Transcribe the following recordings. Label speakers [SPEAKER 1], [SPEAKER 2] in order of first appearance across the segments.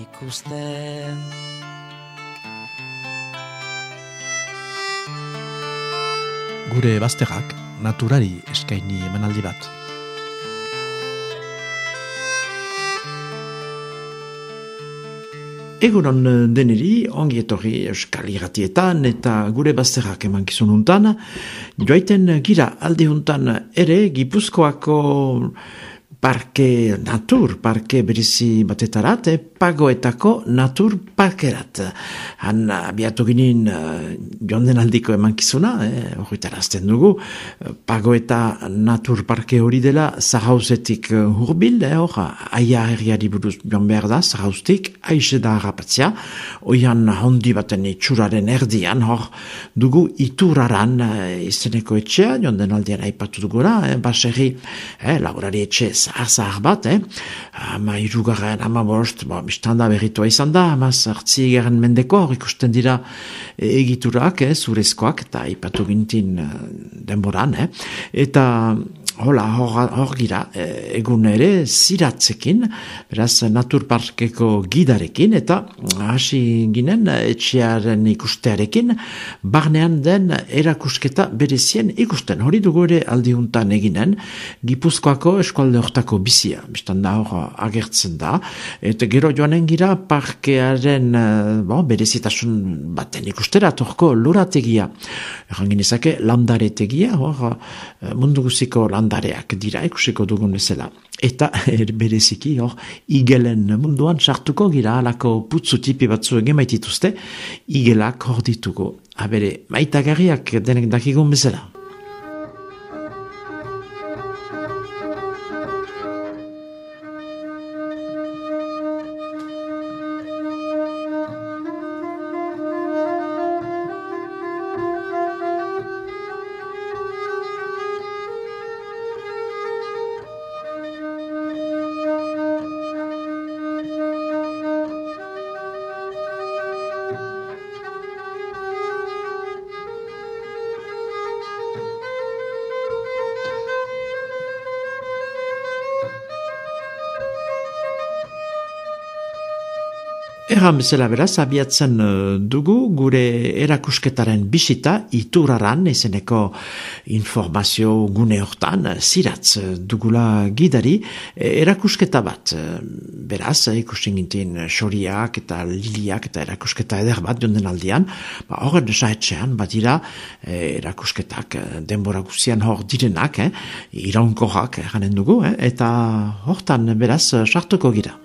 [SPEAKER 1] ikusten.
[SPEAKER 2] Gure bazterrak naturari eskaini emanaldi bat. Egunon deneri, ongi etorri euskal irratietan eta gure bazterrak eman kizununtan. Joaiten gira alde ere Gipuzkoako parke natur, parke berezi batetarat, eh, pagoetako natur parkerat. Han abiatu ginin uh, joan den aldiko emankizuna, eh, horretarazten dugu, pagoeta natur parke hori dela zahauzetik uh, hurbil, eh, hor, aia herriari buruz joan behar da, zahauztik, aize da harrapatzea, oian hondi baten itxuraren erdian, hor, dugu ituraran uh, izeneko etxea, joan den aldean aipatu dugura, eh, baserri, eh, laborari etxe zahar bat, eh? ama irugarren, ama bost, bo, biztanda berritua izan da, ama zartzi garen mendeko, hor ikusten dira egiturak, eh, zurezkoak, eta ipatu gintin uh, denboran, eh? eta Hola, hor, gira, e, egun ere ziratzekin, beraz naturparkeko gidarekin, eta hasi ginen etxearen ikustearekin, barnean den erakusketa berezien ikusten. Hori dugu ere aldiuntan eginen, Gipuzkoako eskualde hortako bizia, biztan da hor agertzen da, eta gero joanen gira parkearen bon, berezitasun baten ikustera, torko lurategia, erangin ezake landaretegia, hor mundu guziko landaretegia, landareak dira ikusiko dugun bezala. Eta er, bereziki hor, igelen munduan sartuko gira alako putzu tipi batzu ege maitituzte, igelak hor ditugu. Habere, maitagarriak denek dakigun bezala. Erran bezala beraz, abiatzen uh, dugu gure erakusketaren bisita ituraran izeneko informazio gune hortan ziratz dugula gidari erakusketa bat. Beraz, ikusten gintin xoriak eta liliak eta erakusketa eder bat jonden aldian, ba, horren saetxean badira eh, erakusketak denbora guzian hor direnak, eh, iraunkoak erranen dugu, eh, eta hortan beraz sartuko gira.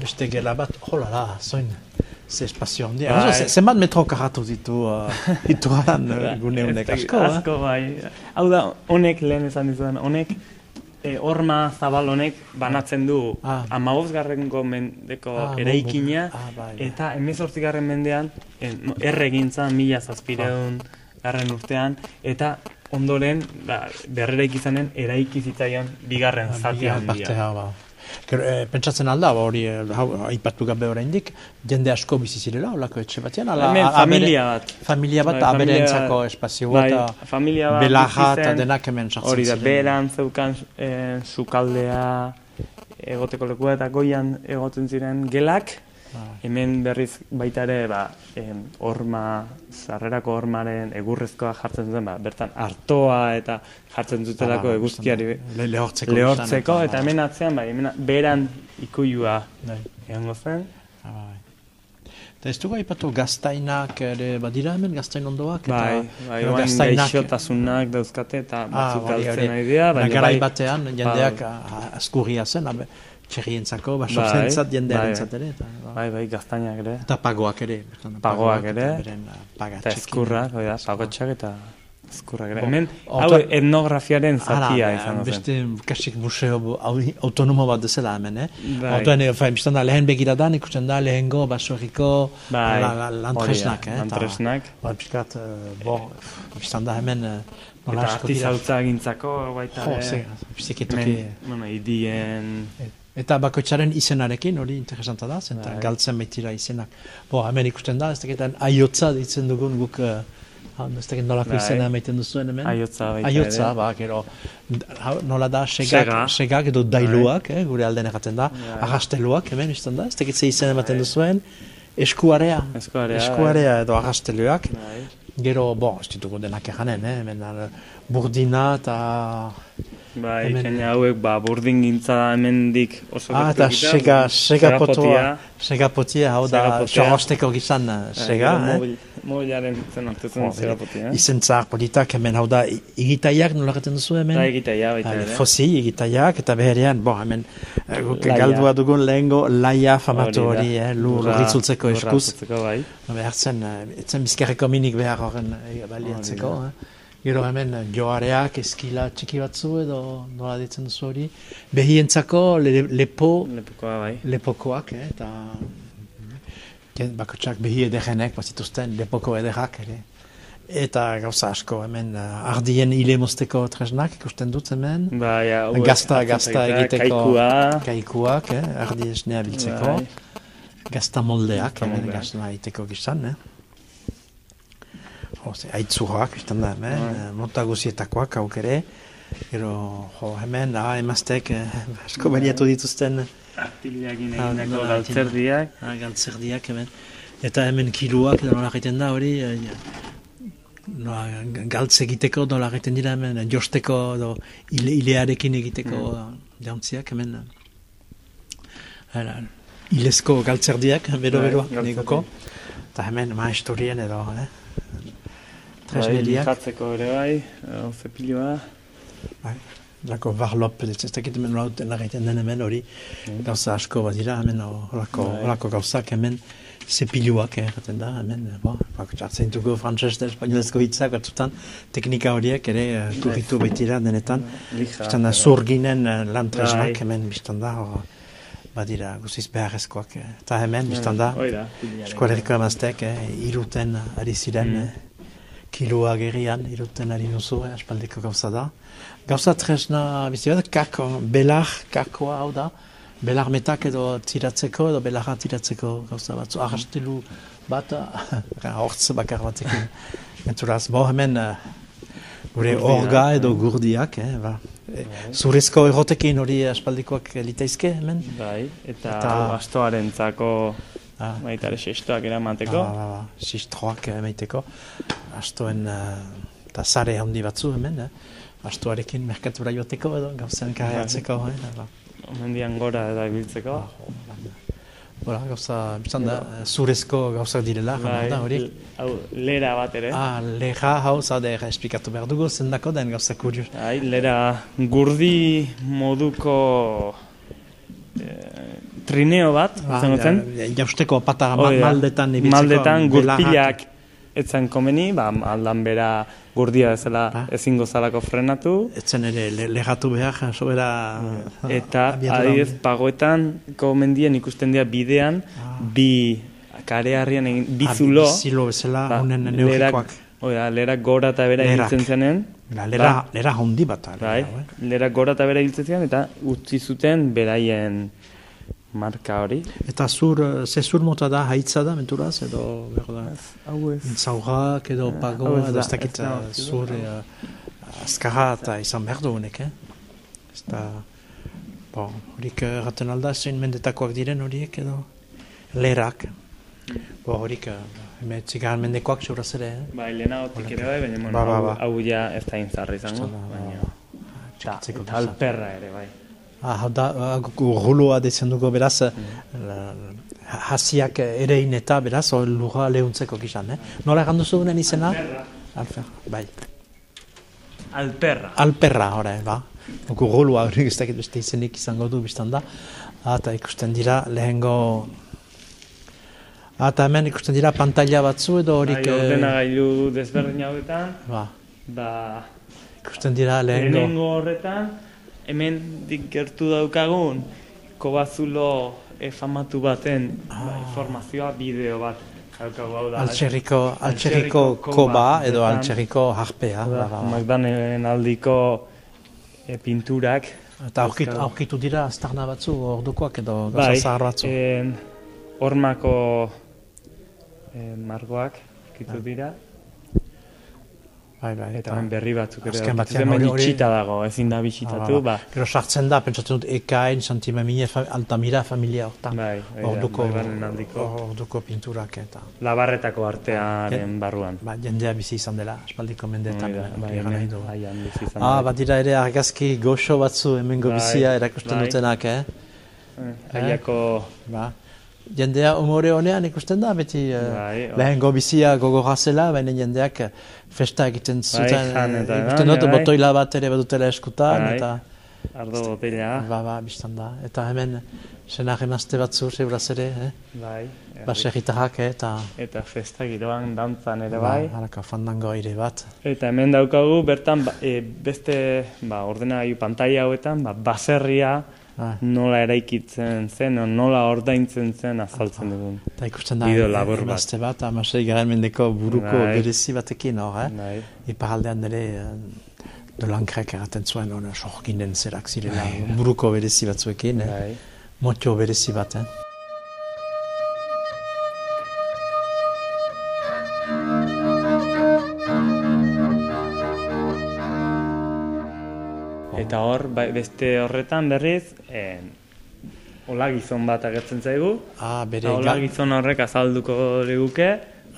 [SPEAKER 2] Beste gela bat, hola la, zoin, ze espazio handia. Bai. Ze, zenbat metro karatu ditu uh, ituan uh, gune honek asko,
[SPEAKER 3] eh? Asko, bai. Hau da, honek lehen esan dizudan, honek, e, orma zabal honek banatzen du ah. amaboz garrenko mendeko ah, eraikina, ah, bai, bai. eta emezortzi garren mendean, e, erregintza mila zazpireun ah. garren urtean, eta ondoren, ba, berrera ikizanen, eraiki zitzaion bigarren ah, zati handia.
[SPEAKER 2] Ba. Eh, pentsatzen alda, ba, hori eh, aipatu gabe oraindik jende asko bizi zirela, holako etxe batean,
[SPEAKER 3] ala, Hemen, familia bat.
[SPEAKER 2] Familia bat, bai, abere entzako espazio bat, bai,
[SPEAKER 3] familia bat,
[SPEAKER 2] belaja eta denak hemen sartzen
[SPEAKER 3] Hori da, beran zeukan e, sukaldea egoteko lekua eta goian egoten ziren gelak. Hemen berriz baita ere, ba, em, orma, zarrerako ormaren egurrezkoa jartzen zuten, ba, bertan artoa eta jartzen dutelako ba, eguzkiari
[SPEAKER 2] le, lehortzeko,
[SPEAKER 3] lehortzeko eta hemen atzean, ba, hemen beran ikuiua bai. egon zen.
[SPEAKER 2] Eta ez dugu haipatu gaztainak ere badira hemen, gaztain ondoak?
[SPEAKER 3] Bai, bai, oain gaixotasunak dauzkate eta ah, batzuk galtzen nahi dira.
[SPEAKER 2] Garai batean jendeak bai. askurria zen, abe, txerrientzako, baso bai, zentzat jendearen bai, ere. Eta,
[SPEAKER 3] bai, bai, gaztainak ere.
[SPEAKER 2] Eta pagoak ere.
[SPEAKER 3] Pagoak ere. Eta eskurrak, pagotxak eta... Azkurrak ere. Hemen, hau etnografiaren zatia izan zen.
[SPEAKER 2] Beste, kasik museo autonomo bat dezela hemen, eh? Bai. Autoen, fa, biztan da, lehen begira da, ikusten da, lehen go, basoriko, bai. lantresnak, eh?
[SPEAKER 3] Lantresnak.
[SPEAKER 2] Ba, piskat, bo, biztan da, hemen,
[SPEAKER 3] Eta artizautza gintzako, baita,
[SPEAKER 2] jo,
[SPEAKER 3] hemen, bueno, idien...
[SPEAKER 2] Eta bakoitzaren izenarekin, hori interesanta da, zenta galtzen baitira izenak. Bo, hemen ikusten da, ez dakitan aiotza ditzen dugun guk Ha, ez da nolako bai. izena emaiten duzuen hemen?
[SPEAKER 3] Aiotza, baita
[SPEAKER 2] Aiotza, ba, gero, nola da, segak, segak edo dailuak, bai. eh, gure alden egaten da, bai. agasteluak hemen, izan da, ez da izena ematen duzuen, eskuarea,
[SPEAKER 3] eskuarea,
[SPEAKER 2] eskuarea edo agasteluak, gero, bo, ez ditugu denak eganen, eh, hemen, burdina eta...
[SPEAKER 3] Bai, hemen hauek, ba, burdin gintza hemen dik oso
[SPEAKER 2] ah, eta sega, sega potua, sega potia, hau da, xorosteko gizan, sega, eh?
[SPEAKER 3] Mobilaren zen hartuzen sega potia, eh?
[SPEAKER 2] Izen zahar politak hemen, hau da, igitaiak nola gaten duzu hemen?
[SPEAKER 3] Da, igitaia, baita ere.
[SPEAKER 2] Fosi, igitaiak, eta beherean, bo, hemen, galdua dugun lehengo, laia famatu hori, eh, lur ritzultzeko eskuz.
[SPEAKER 3] bai.
[SPEAKER 2] Behartzen, etzen bizkarreko minik behar horren baliatzeko, eh? Gero hemen joareak eskila txiki batzu edo nola ditzen duzu hori. Behientzako le, lepo,
[SPEAKER 3] Lepokoa, bai.
[SPEAKER 2] lepokoak, eh, eta bakotxak behi edegenek bazituzten lepoko ederak ere. Eta gauza asko hemen uh, ardien hile mozteko tresnak ikusten dut hemen.
[SPEAKER 3] Ba, ja,
[SPEAKER 2] gazta, gazta egiteko.
[SPEAKER 3] Kaikua.
[SPEAKER 2] Kaikuak, eh, ardi esnea biltzeko. Bai. Gazta moldeak, hemen gazta egiteko gizan, eh. Ose, aitzurrak, izan da, hemen, bai. mota guzietakoak hauk ere. Gero, jo, hemen, ah, emaztek, eh, asko baliatu dituzten.
[SPEAKER 3] Artiliak inegineko ah, galtzerdiak.
[SPEAKER 2] Ah, galtzerdiak, hemen. Eta hemen kiluak, nola egiten da hori, eh, no, galtz egiteko, nola egiten dira hemen, josteko, do, ile, ilearekin egiteko mm. jantziak, hemen. Hela, ilezko galtzerdiak, bero-beroak, bai, negoko. Eta hemen, ma historien edo, eh?
[SPEAKER 3] Tresneriak. Bai, jatzeko ere bai, ofe piloa.
[SPEAKER 2] Bai, lako barlop, ez dakit hemen lauten lagaiten den hemen hori, mm. gauza asko bat dira, hemen horako bai. gauzak hemen, zepiluak erraten da, hemen, bo, bako txartzen dugu frantzes da espainolezko hitzak, batzutan teknika horiek ere turritu bai. baitira denetan, biztan da zurginen lantresnak bai. hemen biztan da, badira guziz beharrezkoak, eta hemen biztan da, eskualeriko emaztek, iruten ari ziren, mm kiloa gerian, iruten ari nuzu, eh, aspaldiko gauza da. Gauza tresna, bizi bat, kako, belar, kakoa hau da, belar metak edo tiratzeko, edo belarra tiratzeko gauza batzu, ahastelu bat, hortz bakar batekin. Enturaz, bo hemen, uh, gure orga edo gurdiak, eh, ba. E, zurezko errotekin hori aspaldikoak litaizke hemen.
[SPEAKER 3] Bai, eta, eta astoaren zako Ah. Baita ere sistoak eramateko.
[SPEAKER 2] Ah, ba, ba, Sistroak emaiteko. Astoen, eta uh, zare handi batzu hemen, eh? Astoarekin merkatura joateko edo gauzen karriatzeko. Eh? Ba.
[SPEAKER 3] Omendian gora edo ibiltzeko.
[SPEAKER 2] Bora, gauza, bizan da, zurezko gauzak direla, bai, da hori?
[SPEAKER 3] Hau, lera bat ere.
[SPEAKER 2] Ah, lera hau, zade, esplikatu behar dugu, zendako den gauza kurios.
[SPEAKER 3] Hai, lera gurdi moduko eh, trineo bat, ah, zen
[SPEAKER 2] ja, Jausteko pata maldetan
[SPEAKER 3] ibiltzeko. Maldetan gurpilak etzen komeni, ba, aldan bera gurdia ezela ba. ezingo zalako frenatu.
[SPEAKER 2] Etzen ere legatu behar, sobera...
[SPEAKER 3] Eta adidez pagoetan komendien ikusten dira bidean, ah. bi karearrian egin, bi ah, zulo.
[SPEAKER 2] Bizilo bezala, ba, unen neugikoak.
[SPEAKER 3] Oida, lera gora eta bera egiten zenen.
[SPEAKER 2] lera, ba, lera hondi bat.
[SPEAKER 3] Bai, eh? lera gora eta bera egiten zenen, eta utzi zuten beraien marka hori.
[SPEAKER 2] Eta zur, eh, ze zur mota da, haitza da, menturaz, edo,
[SPEAKER 3] bero da, hau ez.
[SPEAKER 2] Zaurrak edo eh, pagoa, edo ez dakit zur, azkarra eta izan behar honek, eh? Ez da, bo, horik raten alda, zein mendetakoak diren horiek edo, lerak. Bo, horik, eme tzigar mendekoak zuraz ere, eh?
[SPEAKER 3] Ba, lehena hotik ere bai, baina, ba, ba, ba. hau ja ez da inzarri izango, baina, eta alperra ere, bai.
[SPEAKER 2] Ah, hau da, ruloa dezen dugu beraz, mm. hasiak erein eta beraz, lurra lehuntzeko gizan, eh? Nola egan duzu duen izena?
[SPEAKER 3] Alperra.
[SPEAKER 2] Bai.
[SPEAKER 3] Alperra.
[SPEAKER 2] Alperra, ora, ba. Nuku golua hori ez dakit beste izenik izango du biztan da. Eta ikusten dira lehengo... Eta hemen ikusten dira pantalla batzu edo horik...
[SPEAKER 3] Bai, ordena gailu desberdin hauetan.
[SPEAKER 2] Ba.
[SPEAKER 3] Ba,
[SPEAKER 2] ikusten dira lehengo...
[SPEAKER 3] lehenengo horretan, hemen gertu daukagun, kobazulo efamatu baten ba, informazioa bideo bat. Daukagu hau da.
[SPEAKER 2] Altxerriko, altxerriko koba edo altxerriko harpea. Ba,
[SPEAKER 3] aldiko e, pinturak.
[SPEAKER 2] Eta aurkitu, aurkitu dira aztarna batzu ordukoak edo
[SPEAKER 3] Bai,
[SPEAKER 2] zahar batzu.
[SPEAKER 3] en, hormako en, margoak aurkitu dira.
[SPEAKER 2] Bai, bai.
[SPEAKER 3] Eta hemen berri batzuk ere.
[SPEAKER 2] Azken batean hori- hori-
[SPEAKER 3] itxita dago, ezin da bisitatu, ba.
[SPEAKER 2] Gero sartzen da, pentsatzen dut ekain, santimamine, fa, altamira familia hortan.
[SPEAKER 3] Bai, bai da,
[SPEAKER 2] orduko, orduko pinturak eta...
[SPEAKER 3] Labarretako artearen barruan.
[SPEAKER 2] Ba, jendea bizi izan dela, espaldiko mendeetan. Eh,
[SPEAKER 3] bai,
[SPEAKER 2] du.
[SPEAKER 3] haian bizi izan
[SPEAKER 2] Ah,
[SPEAKER 3] da.
[SPEAKER 2] bat dira ere argazki goxo batzu hemengo
[SPEAKER 3] Bai,
[SPEAKER 2] bizia erakusten
[SPEAKER 3] bai.
[SPEAKER 2] dutenak, eh?
[SPEAKER 3] Eh, Haiako
[SPEAKER 2] Ba. Jendea umore honean ikusten da, beti eh,
[SPEAKER 3] Bai, hor.
[SPEAKER 2] lehengo bizia gogorra zela, baina jendeak eh, festa egiten zuten,
[SPEAKER 3] jan eta
[SPEAKER 2] eh, ikusten dut,
[SPEAKER 3] bai.
[SPEAKER 2] botoila bat ere badutela eskutan,
[SPEAKER 3] Bai.
[SPEAKER 2] eta...
[SPEAKER 3] ardo botella.
[SPEAKER 2] Ba, ba, biztan da. Eta hemen, senar emazte batzu, zeuraz ere, eh?
[SPEAKER 3] Bai.
[SPEAKER 2] Baserritarrak, eh? eta...
[SPEAKER 3] Eta festa giroan dantzan ere
[SPEAKER 2] Ba,
[SPEAKER 3] bai.
[SPEAKER 2] halako fandango aire bat.
[SPEAKER 3] Eta hemen daukagu bertan ba, e, beste ba, ordenagailu pantaila hauetan ba, baserria. Nola eraikitzen zen, nola ordaintzen zen azaltzen dugun.
[SPEAKER 2] Eta ikusten da,
[SPEAKER 3] Bideo
[SPEAKER 2] eh,
[SPEAKER 3] labur bat.
[SPEAKER 2] emazte bat, amasei garen mendeko buruko
[SPEAKER 3] Bai.
[SPEAKER 2] berezi batekin hor, eh?
[SPEAKER 3] Bai.
[SPEAKER 2] Iparaldean ere, eh, dolankrek erraten zuen, hona, sorginen zerak zirela,
[SPEAKER 3] Bai.
[SPEAKER 2] buruko berezi batzuekin, eh?
[SPEAKER 3] Bai.
[SPEAKER 2] Motio berezi bat, eh?
[SPEAKER 3] Eta hor, bai, beste horretan berriz, eh, ola gizon bat agertzen zaigu.
[SPEAKER 2] Ah, bere
[SPEAKER 3] Eta ola
[SPEAKER 2] ga-
[SPEAKER 3] gizon horrek azalduko liguke,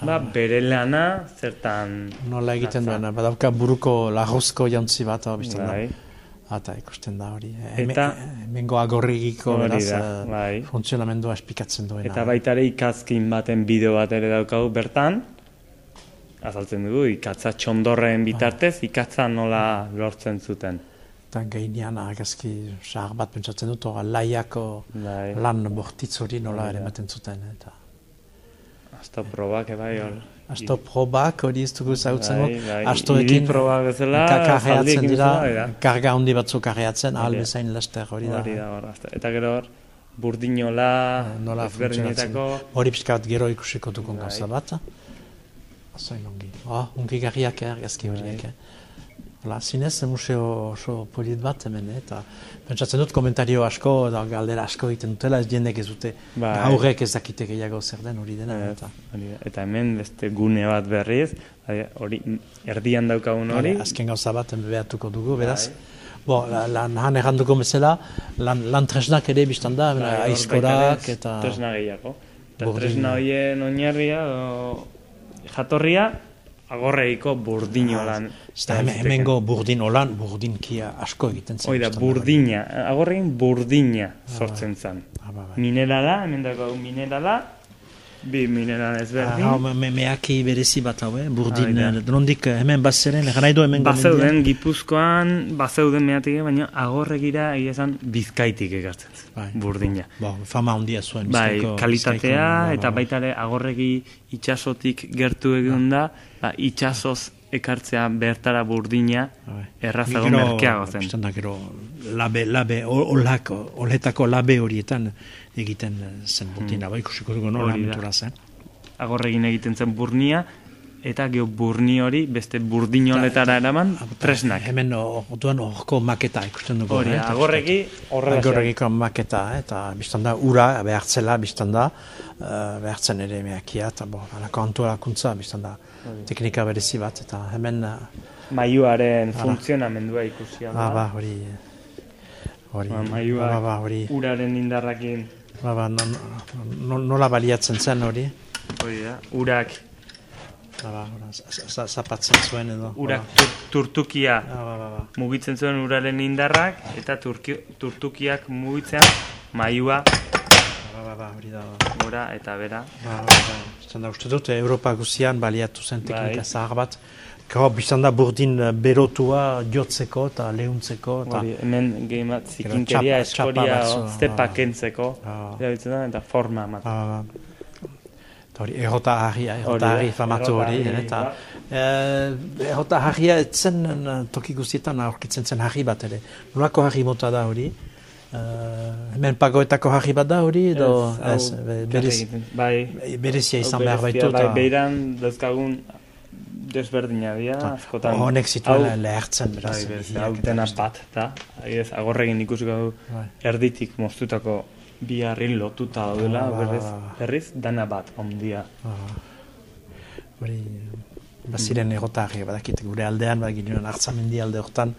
[SPEAKER 3] ba, bere lana zertan...
[SPEAKER 2] nola egiten
[SPEAKER 3] datza.
[SPEAKER 2] duen, badauka buruko lagozko jantzi bat, hor, bizten
[SPEAKER 3] Bai.
[SPEAKER 2] da. Ata ikusten da hori. eh,
[SPEAKER 3] Eta-
[SPEAKER 2] Hemengo agorrigiko, beraz, eh,
[SPEAKER 3] bai.
[SPEAKER 2] funtzionamendua esplikatzen duena.
[SPEAKER 3] Eta baita ere ikazkin baten bideo bat ere daukagu bertan, azaltzen dugu, ikatza txondorren bitartez, ikatza nola lortzen zuten.
[SPEAKER 2] Eta gainean argazki sahar bat pentsatzen dut, hor, laiako
[SPEAKER 3] Bai.
[SPEAKER 2] lan bortitz hori nola
[SPEAKER 3] Hori
[SPEAKER 2] ere
[SPEAKER 3] da.
[SPEAKER 2] ematen zuten. Eta
[SPEAKER 3] Asto probak, ebai, hor.
[SPEAKER 2] asto probak hori ez dugu zautzen
[SPEAKER 3] Bai, bai,
[SPEAKER 2] astoekin
[SPEAKER 3] idi proba bezala,
[SPEAKER 2] ka- karreatzen
[SPEAKER 3] zaldiekin
[SPEAKER 2] dira,
[SPEAKER 3] bai
[SPEAKER 2] karga handi batzuk karreatzen, ahal
[SPEAKER 3] Hori
[SPEAKER 2] bezain laster hori da.
[SPEAKER 3] Hori da, hor. Eta gero hor, burdinola,
[SPEAKER 2] nola funtzionatzen.
[SPEAKER 3] ezberdinetako,
[SPEAKER 2] Hori pixka bat gero ikusiko
[SPEAKER 3] Bai.
[SPEAKER 2] gauza bat. Azoin ongi. Oh, ongi garriak eh, argazki horiek.
[SPEAKER 3] Bai.
[SPEAKER 2] Hala, zinez museo oso polit bat hemen, eh, eta pentsatzen dut komentario asko, eta galdera asko egiten dutela, ez jendek ez dute,
[SPEAKER 3] Bai.
[SPEAKER 2] aurrek ez dakite gehiago zer den hori dena.
[SPEAKER 3] Ez,
[SPEAKER 2] Eta,
[SPEAKER 3] da. eta hemen beste gune bat berriz, bai, hori erdian daukagun hori,
[SPEAKER 2] Hori, azken gauza bat behatuko dugu, beraz.
[SPEAKER 3] Bai.
[SPEAKER 2] Bo, la- lan han erranduko bezala, lan, lan tresnak ere biztan da,
[SPEAKER 3] Bai, hor
[SPEAKER 2] aizkorak eta...
[SPEAKER 3] tresna gehiago. Eta tresna horien oinarria jatorria agorreiko burdino lan.
[SPEAKER 2] Eta hemen, hemengo burdin olan, burdinkia asko egiten zen.
[SPEAKER 3] Hoi da,
[SPEAKER 2] biztan hori.
[SPEAKER 3] burdina, agorrein burdina sortzen zen.
[SPEAKER 2] Ah, ba, bai.
[SPEAKER 3] Minerala, hemen dago minerala, bi mineral
[SPEAKER 2] Ah,
[SPEAKER 3] ezberdin.
[SPEAKER 2] hau, me, me, meaki berezi bat hau, eh? burdin, eh, nondik eh, hemen bazeren, nahi du hemen
[SPEAKER 3] Bazeuden, Gipuzkoan, bazeuden mehatik, baina agorregira egia esan bizkaitik ekartzen zen,
[SPEAKER 2] Bai.
[SPEAKER 3] burdina.
[SPEAKER 2] Bo, fama handia zuen.
[SPEAKER 3] Bai, kalitatea eta baita ere agorregi itxasotik gertu egon da, ba, itxasoz ekartzea bertara burdina
[SPEAKER 2] Bai.
[SPEAKER 3] errazago merkeago zen.
[SPEAKER 2] gero, labe, labe, ol- olako, oletako labe horietan egiten eh, zen burdina, bai, ikusiko dugu nola mentura zen.
[SPEAKER 3] Agorregin egiten zen burnia, eta geho burni hori beste burdinoletara eraman tresnak.
[SPEAKER 2] Hemen orduan horko maketa ikusten dugu.
[SPEAKER 3] Hori,
[SPEAKER 2] eh,
[SPEAKER 3] agorregi horrela.
[SPEAKER 2] Agorregiko maketa, eh, eta biztan da, ura behartzela, biztan da, uh, behartzen ere meakia, eta bo, alako antolakuntza, biztan da, teknika berezi bat, eta hemen, uh,
[SPEAKER 3] Maiuaren funtzionamendua ikusi
[SPEAKER 2] ah,
[SPEAKER 3] da.
[SPEAKER 2] ba, hori, hori,
[SPEAKER 3] Ba, maiuak
[SPEAKER 2] ba, ba, hori,
[SPEAKER 3] uraren indarrakin
[SPEAKER 2] ba, ba, no, no, nola baliatzen zen hori,
[SPEAKER 3] hori da, urak,
[SPEAKER 2] ba, ba, ora, za- zapatzen zuen edo.
[SPEAKER 3] urak
[SPEAKER 2] ba,
[SPEAKER 3] tur- turtukia
[SPEAKER 2] ba, ba, ba, ba.
[SPEAKER 3] mugitzen zuen uraren indarrak eta turki, turtukiak mugitzen maiua
[SPEAKER 2] ba, ba, hori da.
[SPEAKER 3] Gora eta bera.
[SPEAKER 2] Ba, ba, ba. da, uste dut, Europa guzian baliatu zen teknika bai. zahar bat. Gau, biztan da burdin eh, berotua jotzeko eta lehuntzeko.
[SPEAKER 3] Eta... Hori, hemen gehi bat zikinkeria eskoria zepak entzeko. eta forma bat. Ba, ba, ba.
[SPEAKER 2] Hori, erota harria, erota harri famatu hori, eta erota harria etzen toki guztietan aurkitzen zen harri bat ere. Nolako harri mota da hori? Uh, hemen pagoetako harri bat da hori, edo ez, bai, berezia izan behar baitu.
[SPEAKER 3] Bai, beiran dazkagun desberdina dira, askotan.
[SPEAKER 2] Honek zituen lehertzen, beraz.
[SPEAKER 3] Bai, hau dena bat, eta agorregin ikusiko du bai. erditik moztutako bi harrin lotuta daudela, ah, berriz, berriz, dana bat, ondia. Ah.
[SPEAKER 2] Hori, baziren egotarri, badakit, gure aldean, bat ginen hartzamendi alde hortan,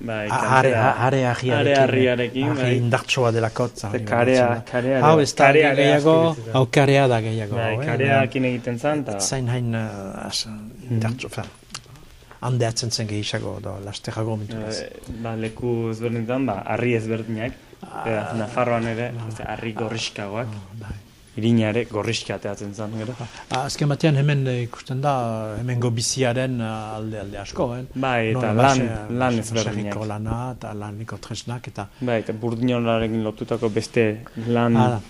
[SPEAKER 3] Bai, are
[SPEAKER 2] are
[SPEAKER 3] harriarekin,
[SPEAKER 2] bai. Indartsoa dela kotza.
[SPEAKER 3] Karea, karea.
[SPEAKER 2] Hau ez da gehiago, hau karea da gehiago.
[SPEAKER 3] Bai, kareakin egiten zan.
[SPEAKER 2] Zain hain indartso, fa. Handeatzen zen gehiago, da, lasterrago mitu.
[SPEAKER 3] Ba, leku ezberdinetan, ba, harri ezberdinak. Eta, Nafarroan ere, harri gorriskagoak. Ah, bai. Irina ere gorriska ateatzen zen, gero.
[SPEAKER 2] Ah, azken batean hemen eh, ikusten da, hemen gobiziaren eh, alde alde asko, eh?
[SPEAKER 3] Bai, eta lan, lan ezberdinak.
[SPEAKER 2] lana, eta laniko tresnak, eta...
[SPEAKER 3] Bai, eta burdinolarekin lotutako beste lan... Ah,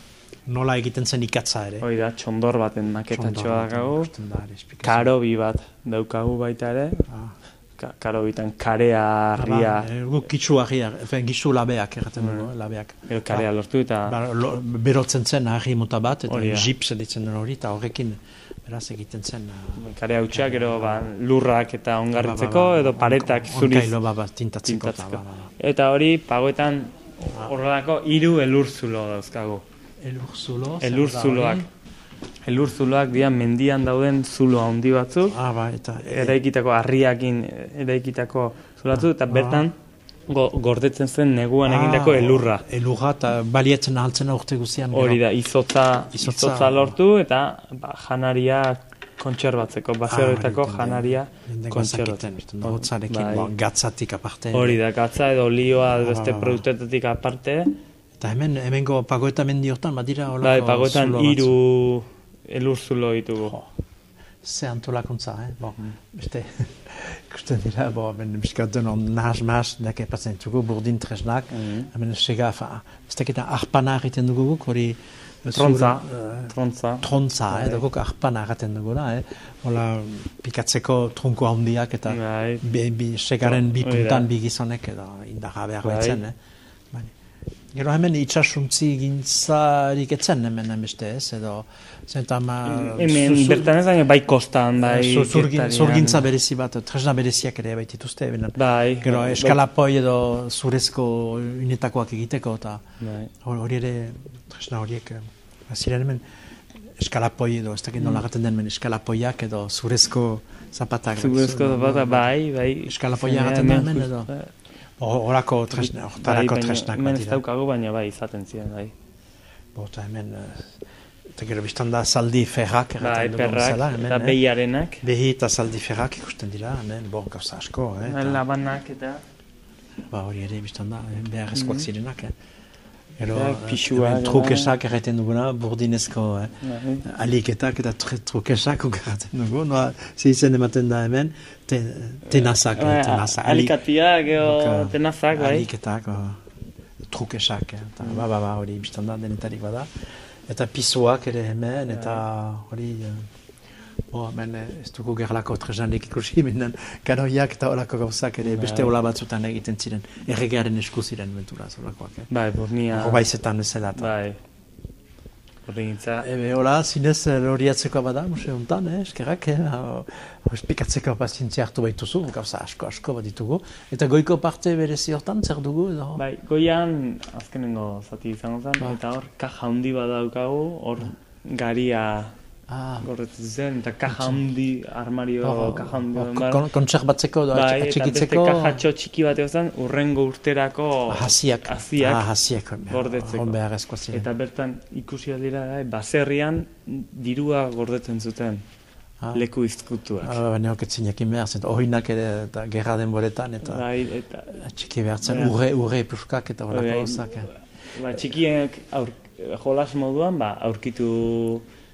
[SPEAKER 2] nola egiten zen ikatza ere.
[SPEAKER 3] Hoi da, txondor baten maketatxoa dakago. Karo bi bat daukagu baita ere. Ah karo bitan karea harria.
[SPEAKER 2] Ba, e, guk kitzu harria, gizu labeak erraten dugu, mm. labeak.
[SPEAKER 3] karea ba, lortu eta...
[SPEAKER 2] Ba, lo, berotzen zen harri muta bat, eta jips editzen den hori, eta horrekin beraz egiten zen.
[SPEAKER 3] Uh, karea utxak, gero ba, lurrak eta ongarritzeko, ba, edo paretak zuriz.
[SPEAKER 2] Onkailo ba, ba, tintatzeko.
[SPEAKER 3] tintatzeko. Eta hori, pagoetan horrelako hiru elurzulo dauzkagu.
[SPEAKER 2] Elurzulo?
[SPEAKER 3] Elurzuloak. Elurzuloak dira mendian dauden zulo handi batzuk.
[SPEAKER 2] Ah, ba, eta
[SPEAKER 3] e... eraikitako harriakin eraikitako zulatzu eta ah. bertan go, gordetzen zen neguan ah, egindako elurra.
[SPEAKER 2] Elurra eta balietzen ahaltzen urte guzian.
[SPEAKER 3] Hori da, izotza, izotza, izotza lortu eta ba, janaria kontserbatzeko, baseroetako ah, janaria kontserbatzen.
[SPEAKER 2] Hotzarekin, bai. Ba, gatzatik aparte.
[SPEAKER 3] Hori da, gatza edo olioa ah, beste ba, produktetetik aparte.
[SPEAKER 2] Eta hemen, hemengo pagoeta mendi hortan, badira olako
[SPEAKER 3] bai, pagoetan iru elur zulo ditugu. Jo,
[SPEAKER 2] ze antolakuntza, eh? Bo, mm. beste, ikusten dira, bo, ben, miskaten on nahaz maaz, dake patzen dugu, burdin tresnak, mm. hemen sega, fa, beste kita arpana egiten dugu guk, hori,
[SPEAKER 3] Trontza. Trontza.
[SPEAKER 2] Trontza, eh, dugu arpana egiten dugu da, eh? Hola, pikatzeko trunko handiak eta bai. bi, bi, segaren bi puntan bi gizonek edo indarra behar bai. baitzen, eh? Gero hemen itxasuntzi gintzarik etzen hemen beste ez, edo zentama...
[SPEAKER 3] Hemen bertan ez bai kostan, bai...
[SPEAKER 2] Zurgintza berezi bat, tresna bereziak ere baitituzte, hemen.
[SPEAKER 3] Bai.
[SPEAKER 2] Gero eskalapoi edo zurezko unetakoak egiteko, eta bai. hori ere tresna horiek, eh, ziren hemen eskalapoi edo, ez dakit nola gaten den, eskalapoiak edo zurezko zapatak.
[SPEAKER 3] Zurezko zapatak, bai, bai.
[SPEAKER 2] Eskalapoia gaten den, edo... Horako tresnak, hortarako tresnak.
[SPEAKER 3] Hemen ez daukagu, baina bai, izaten ziren, bai.
[SPEAKER 2] Bota hemen, eh, eta gero biztan da saldi ferrak
[SPEAKER 3] bai, perrak, eta eh? behiarenak.
[SPEAKER 2] Behi eta saldi ferrak ikusten dira, hemen, bon, gauza asko.
[SPEAKER 3] Eh, Labanak eta...
[SPEAKER 2] Ba hori ere biztan da, behar ezkoak mhm. zirenak, eh. Gero, pixua, trukesak erraten duguna, burdinezko eh? Bai. aliketak eta trukesak erraten dugu, noa, zizen ematen da hemen, te, tenazak,
[SPEAKER 3] bai, tenazak. Alikatia, gero, tenazak, bai.
[SPEAKER 2] Aliketak, trukesak, eh? eta, ba, ba, ba, hori biztan da, denetarik bada. Eta pisuak ere hemen, eta hori... Uh, Bo, hemen ez dugu gerlako trezanik ikusi, menen kanoiak eta olako gauzak ere beste bai. hola batzutan egiten ziren, erregearen esku ziren bentura zolakoak. Eh?
[SPEAKER 3] Bai, burnia...
[SPEAKER 2] Hor baizetan bezala.
[SPEAKER 3] Bai. Burdinitza.
[SPEAKER 2] Ebe, hola, zinez horiatzeko bada, muse honetan, eh, eskerrak, eh, espikatzeko pazientzia hartu baituzu, gauza asko, asko bat ditugu. Eta goiko parte berezi hortan, zer dugu? Edo?
[SPEAKER 3] Bai, goian, azkenengo zati izango zen, ba. eta hor, kaja handi badaukagu, hor, garia Ah. Gorretzen zen, eta kaja handi, armario, oh, kaja handi.
[SPEAKER 2] Oh, Kontxak batzeko,
[SPEAKER 3] bai, atxikitzeko. Eta beste kaja txiki bat zen, urrengo urterako...
[SPEAKER 2] Hasiak.
[SPEAKER 3] Hasiak.
[SPEAKER 2] Ah, hasiak.
[SPEAKER 3] Gordetzeko.
[SPEAKER 2] Behar
[SPEAKER 3] Eta bertan ikusi aldira, bai, baserrian dirua gordetzen zuten. Ah. Leku izkutuak.
[SPEAKER 2] Ah, baina oketzen jakin behar zen, ohinak ere eta gerra denboretan, eta...
[SPEAKER 3] Bai, eta...
[SPEAKER 2] Txiki behar zen, urre, urre puskak eta horako bai,
[SPEAKER 3] Ba, txikiek aur, jolas moduan, ba, aurkitu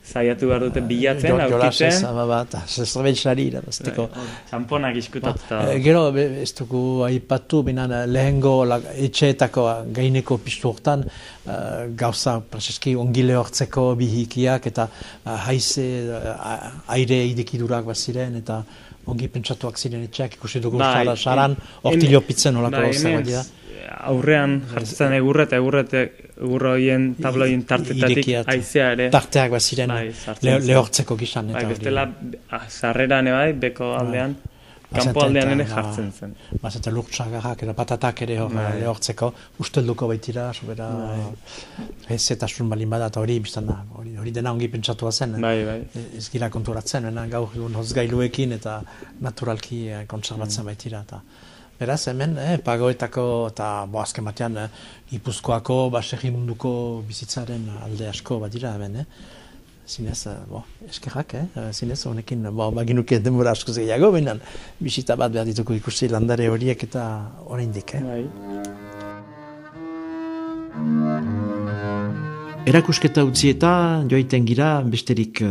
[SPEAKER 3] zaiatu behar dute bilatzen,
[SPEAKER 2] jo,
[SPEAKER 3] aurkitzen.
[SPEAKER 2] Jolas ez, bat, zestrabeltzari irabazteko.
[SPEAKER 3] Txamponak iskutatu.
[SPEAKER 2] Ba, e, gero, ez dugu aipatu, binan lehengo la, etxeetako gaineko piztu hortan, uh, gauza, prezeski, ongile hortzeko bihikiak, eta uh, haize, uh, aire idikidurak bat ziren, eta ongi pentsatuak ziren etxeak, ikusi dugu bai, saran, ortillo pitzen olako bai,
[SPEAKER 3] aurrean jartzen egurre eta egurre egurre horien tabloien tartetatik aizea ere.
[SPEAKER 2] Tarteak bat ziren bai, lehortzeko gizan.
[SPEAKER 3] Bai, bestela, sarrera ne bai, beko bai. aldean, kanpo aldean ere jartzen zen.
[SPEAKER 2] Baz eta lurtsagarrak eta patatak ere hor bai. lehortzeko, ustelduko baitira, sobera, ez eta sun balin bada, hori biztan da, hori, hori dena ongi pentsatua zen.
[SPEAKER 3] Bai, bai.
[SPEAKER 2] Ez gira konturatzen, gaur egun hozgailuekin eta naturalki eh, kontserbatzen mm. baitira. Eta, Beraz, hemen, eh, pagoetako eta bo, azken batean, eh, ipuzkoako, baserri munduko bizitzaren alde asko bat dira hemen, eh? Zinez, eh, bo, eskerrak, eh? eh? Zinez, honekin, bo, baginuke denbora asko zehiago, benen, bisita bat behar dituko ikusi landare horiek eta oraindik, eh? Bai. Erakusketa utzi eta joaiten gira besterik uh,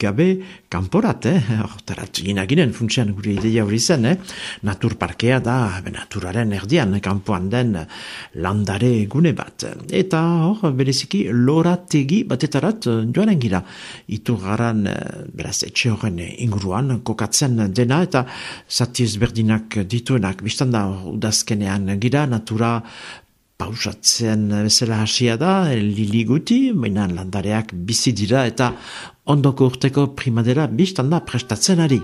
[SPEAKER 2] gabe kanporat, eh? Hortarat ginen funtsian gure ideia hori zen, eh? Naturparkea da, be, naturaren erdian, kanpoan den landare gune bat. Eta hor, bereziki, lorategi batetarat joanen gira. Iturgaran, beraz, etxe horren inguruan, kokatzen dena, eta zati ezberdinak dituenak, biztanda udazkenean gira, natura pausatzen bezala hasia da, lili guti, baina landareak bizi dira eta ondoko urteko primadera biztan da prestatzen ari.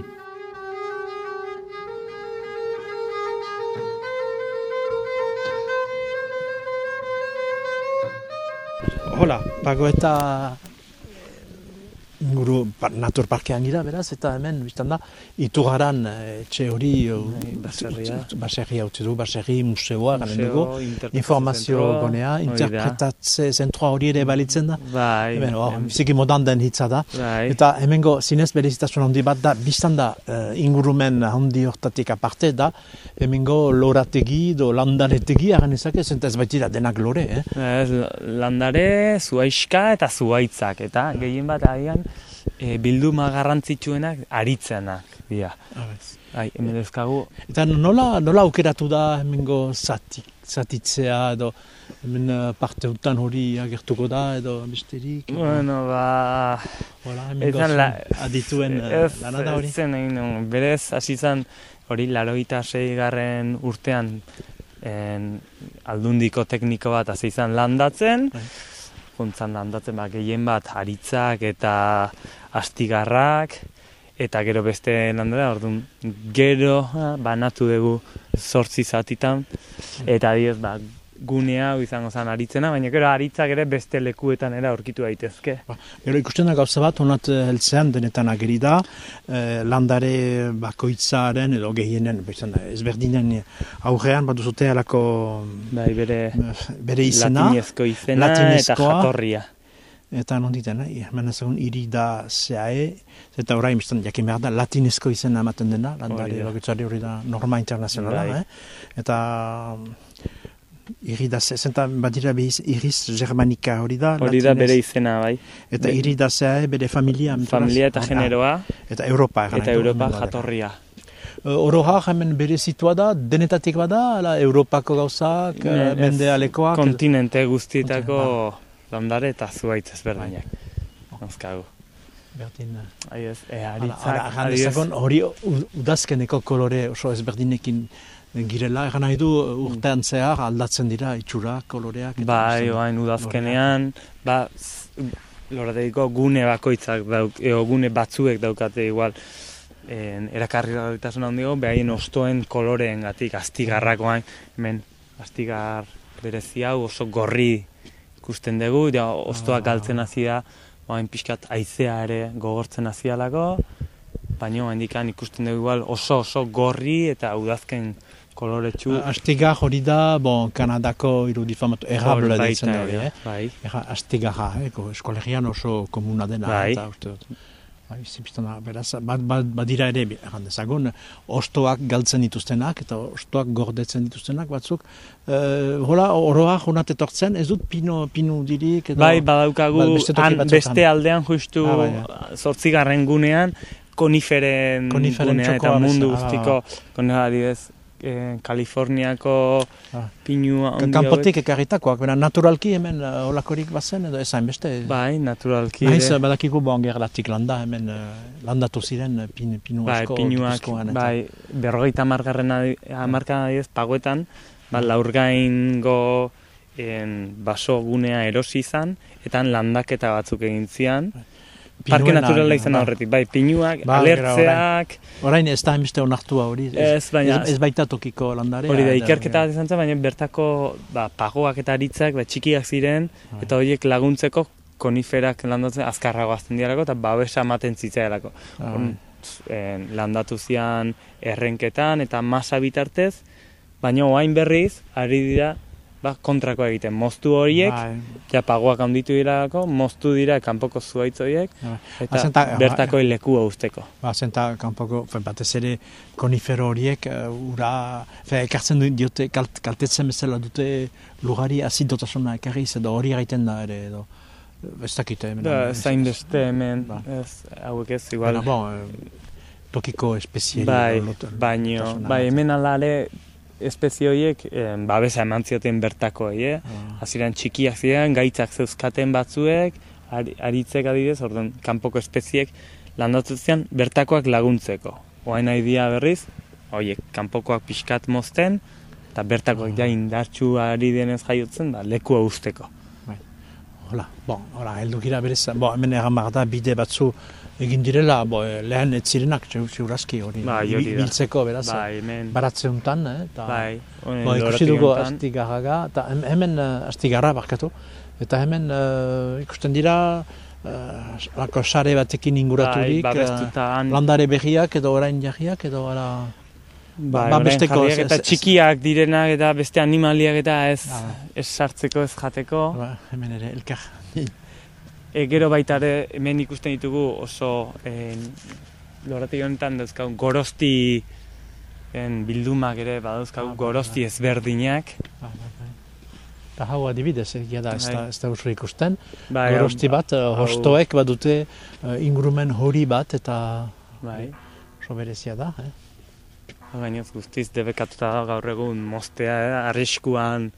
[SPEAKER 2] Hola, pago eta inguru naturparkean gira, beraz, eta hemen, biztan da, itugaran eh, etxe hori bai, baserria utzi du, baserri museoa garen dugu, informazio gonea, interpretatze zentroa hori ere balitzen da. Bai. Hemen, oh, biziki modan den hitza da. Bai. Eta hemengo zinez berezitasun handi bat da, biztan da, uh, ingurumen handi hortatik aparte da, hemengo lorategi, do landaretegi, agan ezak ez, ez baitira denak lore, eh?
[SPEAKER 3] landare, zuaiska eta zuaitzak, eta gehien bat agian, e, bilduma garrantzitsuenak aritzenak dira. Bai, hemen ezkagu.
[SPEAKER 2] Eta nola, nola aukeratu da hemengo zati, zatitzea edo hemen eh, parte utan hori agertuko da edo besterik?
[SPEAKER 3] Bueno, ba...
[SPEAKER 2] Hola, hemengo la... adituen eh, lana da hori?
[SPEAKER 3] Ez zen egin, berez, hasi zen hori laroita garren urtean en, aldundiko tekniko bat hasi izan landatzen, bai juntzan handatzen ba, gehien bat haritzak eta astigarrak eta gero beste landera, orduan gero banatu dugu sortzi zatitan. Eta diez ba, gunea hau izango zen aritzena, baina gero aritzak ere beste lekuetan era aurkitu daitezke. Ba,
[SPEAKER 2] gero ikusten da gauza bat, onat eh, heltzean denetan ageri da, eh, landare bakoitzaren edo gehienen, bezan, ezberdinen aurrean, bat duzute alako
[SPEAKER 3] bai, bere,
[SPEAKER 2] bere izena,
[SPEAKER 3] latinezko izena eta jatorria.
[SPEAKER 2] Eta non diten, eh? hemen ezagun iri da zeae, eta orain biztan jakin behar da, latinezko izena ematen dena, landare bakoitzari hori da norma internazionala, bai. eh? eta Iridaz, zenta badira behiz iriz germanika hori da?
[SPEAKER 3] Hori da bere izena, bai.
[SPEAKER 2] Eta Be iridazea, eh, bere familia?
[SPEAKER 3] Familia eta generoa.
[SPEAKER 2] Eta Europa.
[SPEAKER 3] Eta Europa jatorria.
[SPEAKER 2] Oro hemen bere zitua da, denetatik bada, ala, Europako gauzak, ne, mende alekoak?
[SPEAKER 3] Kontinente guztietako landare eta zuaitz ezberdinak. Nazkagu.
[SPEAKER 2] Berdin.
[SPEAKER 3] Aiz, e, aritzak.
[SPEAKER 2] Hori udazkeneko kolore oso ezberdinekin girela, egan nahi du urtean zehar aldatzen dira itxura, koloreak.
[SPEAKER 3] Bai, oain udazkenean, ba, lorateiko gune bakoitzak, dauk, eo, gune batzuek daukate igual, en, erakarri da handigo, behaien ostoen koloreen gatik, astigarrakoan, hemen, astigar berezi hau oso gorri ikusten dugu, ja, ostoak ah. galtzen hasi da, oain pixkat aizea ere gogortzen hasi baina handikan ikusten dugu igual oso oso gorri eta udazken kolore txu.
[SPEAKER 2] Astiga hori da, bon, Kanadako irudifamatu errable ditzen da hori, eh? Bai. Erra, astiga ja, eh? eskolegian oso komuna dena.
[SPEAKER 3] Bai. Eta, uste,
[SPEAKER 2] Bai, zipistana, beraz, bat, bat, badira ere, egan dezagun, ostoak galtzen dituztenak, eta ostoak gordetzen dituztenak, batzuk, e, hola, oroa jonat etortzen, ez dut pino, pino dirik, edo...
[SPEAKER 3] Bai, badaukagu, ba, beste, an, beste aldean justu, ah, bai, zortzigarren gunean, koniferen, koniferen gunea, eta mundu guztiko, ah, eh, Kaliforniako ah. pinua
[SPEAKER 2] ondi Kanpotik ekarritakoak, bera naturalki hemen uh, olakorik bazen edo ezain beste?
[SPEAKER 3] Bai, naturalki.
[SPEAKER 2] Haiz, badakiku bon gerlatik landa hemen uh, landatu ziren uh, pin, pinu bai, asko.
[SPEAKER 3] Pinuak, bai, berrogeita amargarren amarkan adiez pagoetan, ba, laurgain go en, baso gunea erosi izan, eta landaketa batzuk egin zian. Bai. Parke naturala izan horretik, bai, pinuak, ba, alertzeak...
[SPEAKER 2] Orain ez da emiste onartua hori, ez, baina, ez, baita tokiko landare.
[SPEAKER 3] Hori da, ikerketa bat izan zen, baina bertako ba, pagoak eta aritzak ba, txikiak ziren, bai. eta horiek laguntzeko koniferak landatzen azkarrago azten diarako, eta babesa ematen zitzaialako. Bai. landatu zian errenketan eta masa bitartez, baina oain berriz, ari dira ba, kontrako egiten. Moztu horiek, bai. ja pagoak handitu dirako, moztu dira kanpoko zuaitz horiek, bai. eta Azenta, bertako ba, lekua usteko.
[SPEAKER 2] Ba, zenta kanpoko, fe, batez ere konifero horiek, uh, ura, fe, ekartzen dute, kalt, kaltetzen bezala dute lugari azidotasuna ekarri, edo hori egiten da ere, edo. Ez dakite
[SPEAKER 3] hemen. Da, zain beste hemen, ba. ez, hauek ez, igual.
[SPEAKER 2] Baina, bon, eh, tokiko espezieri.
[SPEAKER 3] Bai, baino, bai, hemen alare, espezie horiek eh, babesa eman zioten bertako eh? Ah. txikiak ziren, gaitzak zeuzkaten batzuek, aritzek adidez, orduan, kanpoko espeziek landatu zian bertakoak laguntzeko. Oain nahi dia berriz, horiek, kanpokoak pixkat mozten, eta bertakoak ah. ja indartxu ari denez jaiotzen, da, lekua usteko.
[SPEAKER 2] Bai. Hola, bon, hola, eldukira berez, bo, hemen egan bide batzu, egin direla, bo, eh, lehen ez zirenak, ziurazki hori, bai, biltzeko, beraz, bai, hemen... baratze untan, eh, eta, bai, bo, ikusi dugu astigarraga, eta hemen astigarra barkatu, eta hemen uh, ikusten dira, uh, lako sare batekin inguraturik, bai, uh, landare behiak edo orain jahiak, edo ara...
[SPEAKER 3] Bai, ba, besteko, eta txikiak direnak eta beste animaliak eta ez, ah. ez sartzeko, ez jateko.
[SPEAKER 2] Ba, hemen ere, elkar.
[SPEAKER 3] E, gero baita ere hemen ikusten ditugu oso en, loratik honetan dauzkau gorosti en, bildumak ere badauzkau ah, gorosti bai. ezberdinak. Ah, bai, bai.
[SPEAKER 2] Eta hau adibidez, egia da, ez da, da usri ikusten. Bai, gorosti bat, hau, hostoek badute ingurumen hori bat eta bai. soberezia da. Eh?
[SPEAKER 3] Gainez guztiz debekatuta gaur egun mostea, eh? arriskuan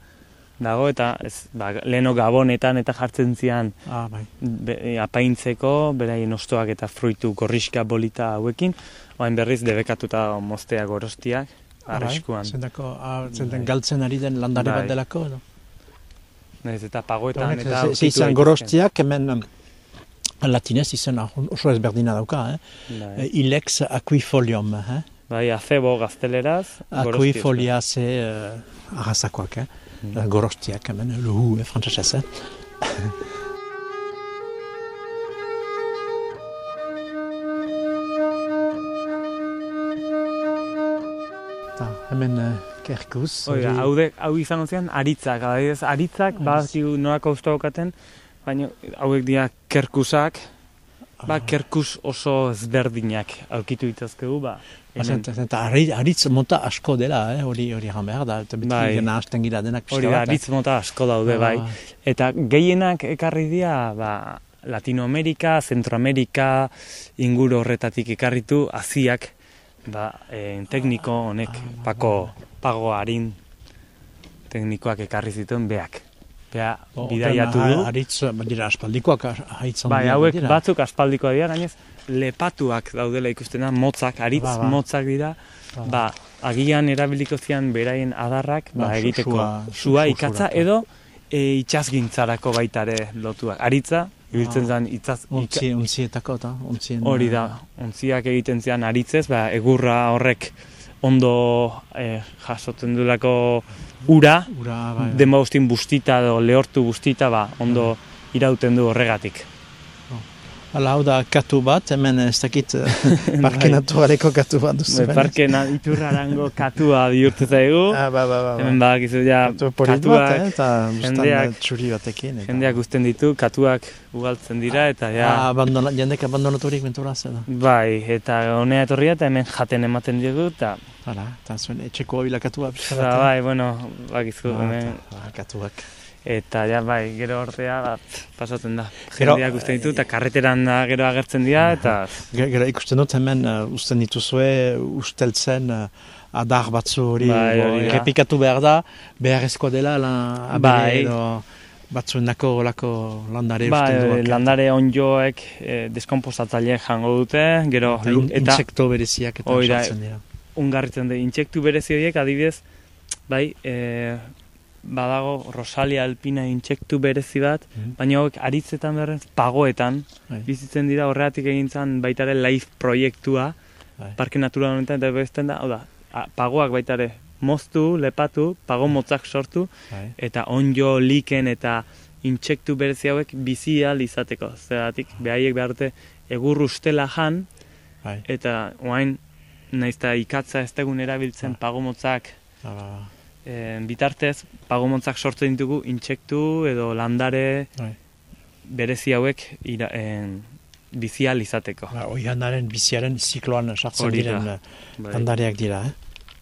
[SPEAKER 3] dago eta ez ba, leno gabonetan eta jartzen zian ah, bai. be, apaintzeko beraien ostoak eta fruitu gorriska bolita hauekin oain berriz debekatuta mostea gorostiak ah, bai. arriskuan
[SPEAKER 2] zentako bai. galtzen ari den landare bai. bat delako edo?
[SPEAKER 3] Ez, eta pagoetan eta
[SPEAKER 2] izan gorostiak hemen latinez izan oso ezberdina dauka eh? Bai. Eh, ilex aquifolium eh?
[SPEAKER 3] bai, acebo gazteleraz
[SPEAKER 2] aquifolia ze uh, arrasakoak eh? Mm. gorostiak hemen, luhu, eh, frantzesez, eh? hemen uh, kerkuz.
[SPEAKER 3] Oiga, hau, de, hau izan ozean, aritzak, adibidez, aritzak, bat norako usta baina hauek dira kerkuzak, ba, kerkuz oso ezberdinak aurkitu ditazkegu, ba,
[SPEAKER 2] Eta haritz mota asko dela, eh? hori hori behar da, eta beti bai. gena hasten gira denak
[SPEAKER 3] pixka Hori haritz mota asko daude, ah. bai. Eta gehienak ekarri dira, ba, Latinoamerika, Zentroamerika, inguru horretatik ekarritu, aziak, ba, e, tekniko honek, ah, pako, pago harin teknikoak ekarri zituen beak. Bea, bidaiatu du.
[SPEAKER 2] Haritz, dira, aspaldikoak haitzan
[SPEAKER 3] Bai, hauek batzuk aspaldikoa dira, gainez, lepatuak daudela ikustena, motzak, aritz ba, ba. motzak dira, ba, ba. agian erabiliko zian beraien adarrak, ba, ba egiteko sua, ikatza, edo e, itxazgintzarako baitare lotuak. Aritza, ibiltzen zen itzaz...
[SPEAKER 2] Untzi, untzietako eta
[SPEAKER 3] Hori da, untziak egiten zian aritzez, ba, egurra horrek ondo e, jasotzen dulako ura, ura bai, bai. bustita edo lehortu bustita, ba, ondo irauten du horregatik.
[SPEAKER 2] Hala, hau da katu bat, hemen ez dakit parke bai. naturaleko katu bat duzu.
[SPEAKER 3] Bai, parke iturrarango katua bihurtu zaigu.
[SPEAKER 2] Ah, ba, ba, ba,
[SPEAKER 3] ba. Hemen bak izu ja katuak.
[SPEAKER 2] Eh, eta jendeak, txuri batekin.
[SPEAKER 3] Eta. Jendeak guzten ditu, katuak ugaltzen dira eta ja...
[SPEAKER 2] Ah, abandona, jendek abandonaturik mentura zela.
[SPEAKER 3] Bai, eta honea etorria eta hemen jaten ematen dugu eta...
[SPEAKER 2] Hala, eta zuen etxeko bila katua.
[SPEAKER 3] Ba, bai, bueno, bak izu, ah, hemen...
[SPEAKER 2] Ah, katuak
[SPEAKER 3] eta ja bai, gero ordea bat, pasatzen da. Jendeak uste ditu eta karreteran da gero agertzen dira eta
[SPEAKER 2] gero, ikusten dut hemen uh, usten dituzue usteltzen uh, adar batzu hori bai, repikatu behar da beharrezko dela la, bai. edo batzuenako olako landare bai,
[SPEAKER 3] usten landare onjoek eh, deskomposatzaile jango dute gero
[SPEAKER 2] eta, eta insekto bereziak eta
[SPEAKER 3] oira, dira ungarritzen da, insektu berezi horiek adibidez bai, eh, badago Rosalia Alpina intsektu berezi bat, mm baina hauek aritzetan berren pagoetan bai. bizitzen dira horreatik egintzan baitare live proiektua bai. parke natural honetan eta bezten da, hau da, pagoak baitare moztu, lepatu, pago motzak sortu bai. eta onjo, liken eta intsektu berezi hauek bizia izateko. Zeratik, behaiek behar dute egur ustela jan bai. eta oain naizta ikatza ez tegun erabiltzen bai. Bai, bai, e, bitartez, pagomontzak sortzen ditugu intsektu edo landare bai. berezi hauek ira, en, bizial izateko.
[SPEAKER 2] Ba, Oianaren biziaren zikloan sartzen diren eh, bai. landareak dira, eh?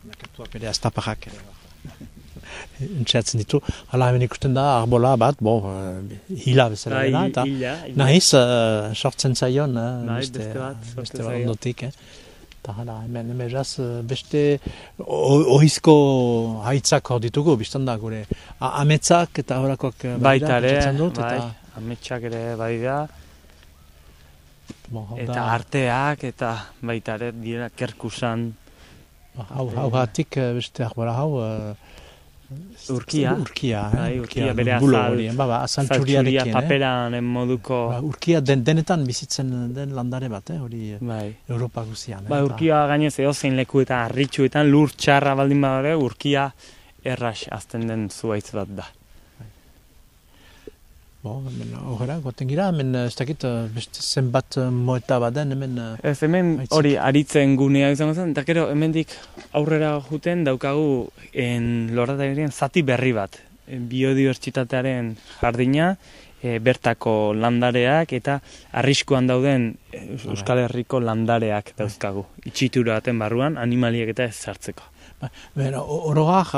[SPEAKER 2] Nakatuak bere aztapajak ere. Entxeatzen ditu, hala hemen ikusten da, arbola bat, bo, uh, hila bezala
[SPEAKER 3] dela, eta
[SPEAKER 2] nahiz uh, sortzen zaion, uh,
[SPEAKER 3] bai, beste, bat,
[SPEAKER 2] beste bat ondotik, eh? Eta hala, hemen, hemen eraz, eh, beste ohizko haitzak hor ditugu, biztan da, gure ametzak eta horakoak
[SPEAKER 3] baita ere, bai, ametsak ere bai da, eta arteak eta baita ere, dira kerkusan.
[SPEAKER 2] Hau, hau batik, eh, beste hau, hau,
[SPEAKER 3] Urkia.
[SPEAKER 2] Urkia,
[SPEAKER 3] eh? Bai, urkia, bere azal.
[SPEAKER 2] Ba, ba, azal txuriarekin,
[SPEAKER 3] eh? paperan moduko.
[SPEAKER 2] Ba, urkia den, denetan bizitzen den landare bat, eh? Hori bai. Europa guzian.
[SPEAKER 3] Eh? Ba, urkia gainez edo zein leku eta harritxuetan lur txarra baldin badare, urkia erras azten den zuaitz bat da.
[SPEAKER 2] Bo, hemen horrela, goten gira, hemen eh, ez dakit, eh, beste zenbat eh, moeta baden, hemen...
[SPEAKER 3] Ez, hemen hori aritzen gunea izango zen, eta gero hemendik aurrera juten daukagu en lorata zati berri bat. Biodibertsitatearen jardina, bertako landareak eta arriskuan dauden Euskal Herriko landareak dauzkagu. Itxitura baten barruan, animaliek eta ez sartzeko.
[SPEAKER 2] Bueno, oroak,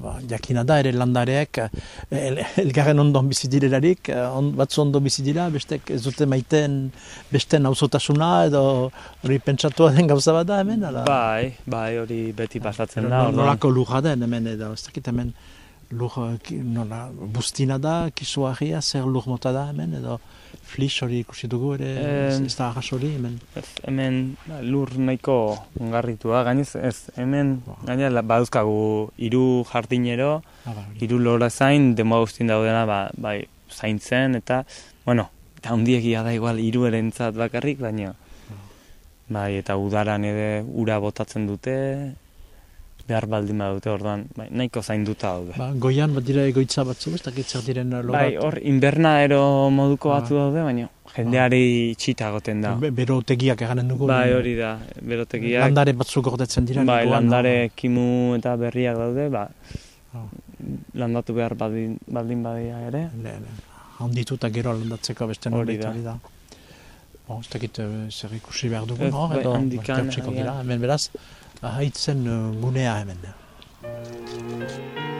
[SPEAKER 2] ba, jakina da ere landareak el, elgarren ondon bizidirelarik, on, batzu ondo bizidira, bestek ez dute maiten beste nauzotasuna edo hori pentsatua den gauza bat da hemen, ala?
[SPEAKER 3] Bai, bai, hori beti pasatzen da.
[SPEAKER 2] Nolako lujha den hemen edo, ez dakit hemen luj, nola, bustina da, kisuagia, zer luj mota da hemen edo flix hori ikusi dugu ere, ez da ahas hori hemen?
[SPEAKER 3] hemen lur nahiko ongarritua, gainez ez, hemen gainez baduzkagu hiru jardinero, ah, ba, hiru lora zain, demo guztien daudena ba, bai, zaintzen, eta, bueno, eta hundiegia da igual hiru erentzat bakarrik, baina, ah. bai, eta udaran ere ura botatzen dute, behar baldin badute orduan, bai, nahiko zainduta daude.
[SPEAKER 2] Ba, goian bat dira egoitza batzu, ez dakit zer diren lorat?
[SPEAKER 3] Bai, hor, invernaero moduko batzu ah. daude, baina jendeari itxita goten da.
[SPEAKER 2] Be, berotegiak eganen dugu?
[SPEAKER 3] Bai, hori da, berotegiak.
[SPEAKER 2] Landare batzuk gordetzen dira?
[SPEAKER 3] Bai, landare kimu eta berriak daude, ba, ah. landatu behar baldin, baldin badia ere. Le, le.
[SPEAKER 2] Handitu eta gero landatzeko beste hori da. Bon, ez dakit eh, zer ikusi behar dugu, no? Bai, handikan, hemen beraz, ahaitzen uh, gunea hemen.
[SPEAKER 4] Pashatako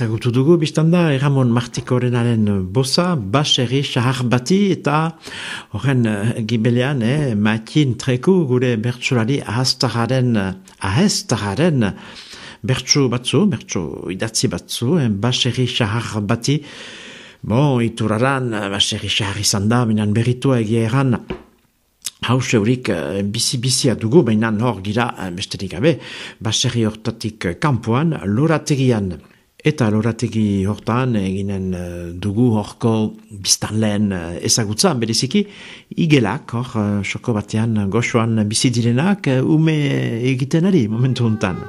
[SPEAKER 2] ezagutu dugu, biztan da, Ramon Martikorenaren bosa, baserri xahar bati, eta horren uh, gibelean, eh, makin treku gure bertsulari ahaztaharen, ahaztaharen, bertsu batzu, bertsu idatzi batzu, eh, baserri xahar bati, Bo, ituraran, baserri xahar izan da, minan berritua egia eran, hause horik eh, bizi-bizia dugu, baina hor gira, eh, besterik gabe, baserri hortatik kampuan, lorategian, Eta lorategi hortan eginen uh, dugu horko biztan lehen uh, ezagutza, bereziki, igelak, hor, uh, soko batean goxoan bizi direnak, uh, ume egiten ari momentu hontan.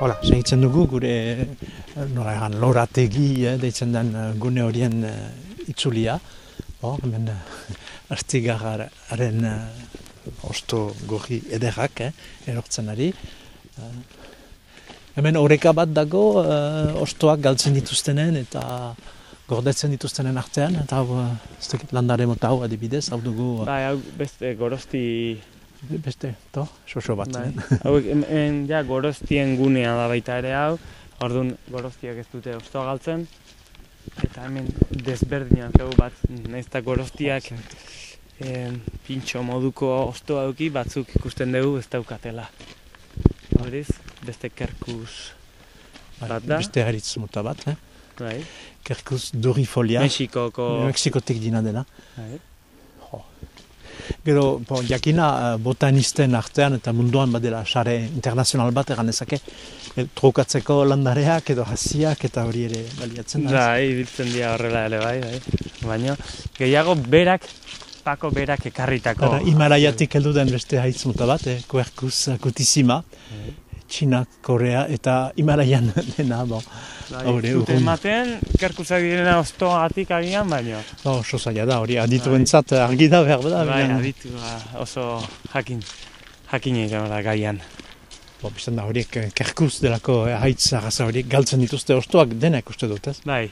[SPEAKER 2] Hola, segitzen dugu gure nora egan lorategi, eh, deitzen den gune horien itzulia. Hor, hemen artigararen uh, osto gorri ederrak, eh, erortzen ari. Uh, hemen horreka bat dago, uh, ostoak galtzen dituztenen eta gordetzen dituztenen artean, eta hau, uh, landare mota hau adibidez, hau dugu...
[SPEAKER 3] Bai, hau beste gorosti...
[SPEAKER 2] Beste, to, xoxo bat. Bai.
[SPEAKER 3] hau, en, ja, gorostien gunea da baita ere hau, orduan gorostiak ez dute ostoa galtzen, eta hemen desberdinak hau bat, naizta gorostiak e, pintxo moduko ostoa duki batzuk ikusten dugu ez daukatela. Horiz, beste kerkus
[SPEAKER 2] bat da. Beste haritz muta bat, eh?
[SPEAKER 3] Bai.
[SPEAKER 2] Kerkus durifolia.
[SPEAKER 3] Mexikoko...
[SPEAKER 2] Mexikotik dina dena. Bai. Gero, bo, jakina eh, botanisten artean eta munduan badela sare internazional bat egan ezake, eh, trukatzeko landareak edo hasiak eta hori ere baliatzen
[SPEAKER 3] da. Bai, biltzen dira horrela ere bai, bai. Baina, gehiago berak pako berak ekarritako.
[SPEAKER 2] Ara, Himalaiatik heldu den beste haitz mota bat, eh? Quercus acutissima, Txina, Korea eta Himalaian dena, bo.
[SPEAKER 3] Bai,
[SPEAKER 2] Hore, urrun.
[SPEAKER 3] ematen, kerkusak direna ostoagatik agian, baino.
[SPEAKER 2] Oh, oso zaila da, hori adituentzat argi da behar da.
[SPEAKER 3] Bai,
[SPEAKER 2] baina-
[SPEAKER 3] aditu, ba, oso jakin, jakin egin gaian.
[SPEAKER 2] Bo, biztan da horiek eh, kerkuz delako eh, haitz arraza horiek galtzen dituzte ostoak denak uste dut, ez?
[SPEAKER 3] Bai,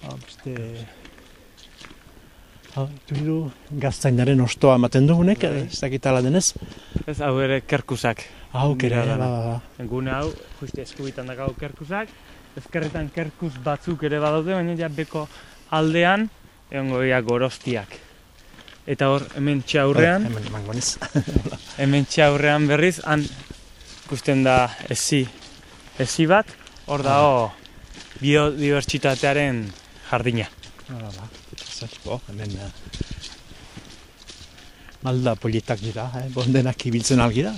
[SPEAKER 2] Ah, beste... Ah, hiru gaztainaren ostoa ematen dugunek,
[SPEAKER 3] Bai.
[SPEAKER 2] ez dakit ala denez.
[SPEAKER 3] ez hau ere kerkusak.
[SPEAKER 2] Hau, kere, ba, ba, ba.
[SPEAKER 3] Gune hau, justi eskubitan dakau kerkusak, ezkerretan kerkus batzuk ere badaude, baina ja beko aldean, egongo dira gorostiak. Eta hor, hemen txaurrean,
[SPEAKER 2] Hemen emango niz.
[SPEAKER 3] hemen txaurrean berriz, han ikusten da ezi, ezi bat, hor dago biodibertsitatearen jardina.
[SPEAKER 2] Hala bo, hemen... eh, Malda polietak dira, eh? bondenak ibiltzen algira.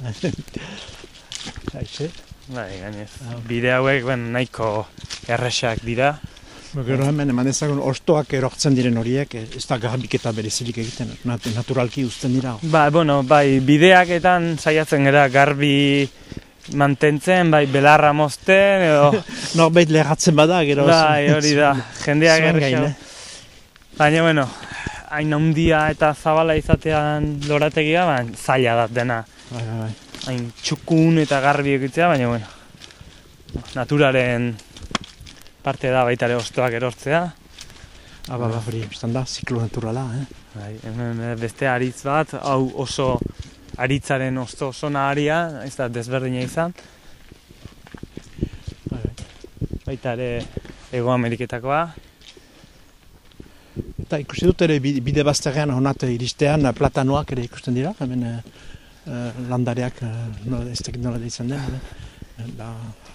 [SPEAKER 2] Haixe.
[SPEAKER 3] Bai, gainez.
[SPEAKER 2] Hau.
[SPEAKER 3] Bide hauek, ben, nahiko erresak dira.
[SPEAKER 2] Gero hemen eman ezagun ostoak erortzen diren horiek, eh, ez da garbiketa berezilik egiten, nat naturalki uzten dira.
[SPEAKER 3] Ba, bueno, bai, bideaketan saiatzen gara garbi mantentzen, bai, belarra mozten, edo...
[SPEAKER 2] Norbait lehatzen bada, gero...
[SPEAKER 3] bai, hori da, jendeak errexau. Baina, bueno, hain handia eta zabala izatean lorategia, ba, zaila da dena.
[SPEAKER 2] Bai, bai, bai.
[SPEAKER 3] Hain txukun eta garbi egitea, baina, bueno, naturaren parte da baita ere ostoak erortzea.
[SPEAKER 2] Ah, ba, hori, biztan da, ziklo naturala, eh?
[SPEAKER 3] Bai, hemen eh, beste aritz bat, hau oso aritzaren osto oso naharia, ez da desberdina izan.
[SPEAKER 2] Bai, bai.
[SPEAKER 3] Baita ere Ego Ameriketakoa.
[SPEAKER 2] Eta ikusi dut ere bi- bide bazterrean honat iristean platanoak ere ikusten dira, hemen eh, landareak, nola, ez dakit nola deitzen den, eh, da,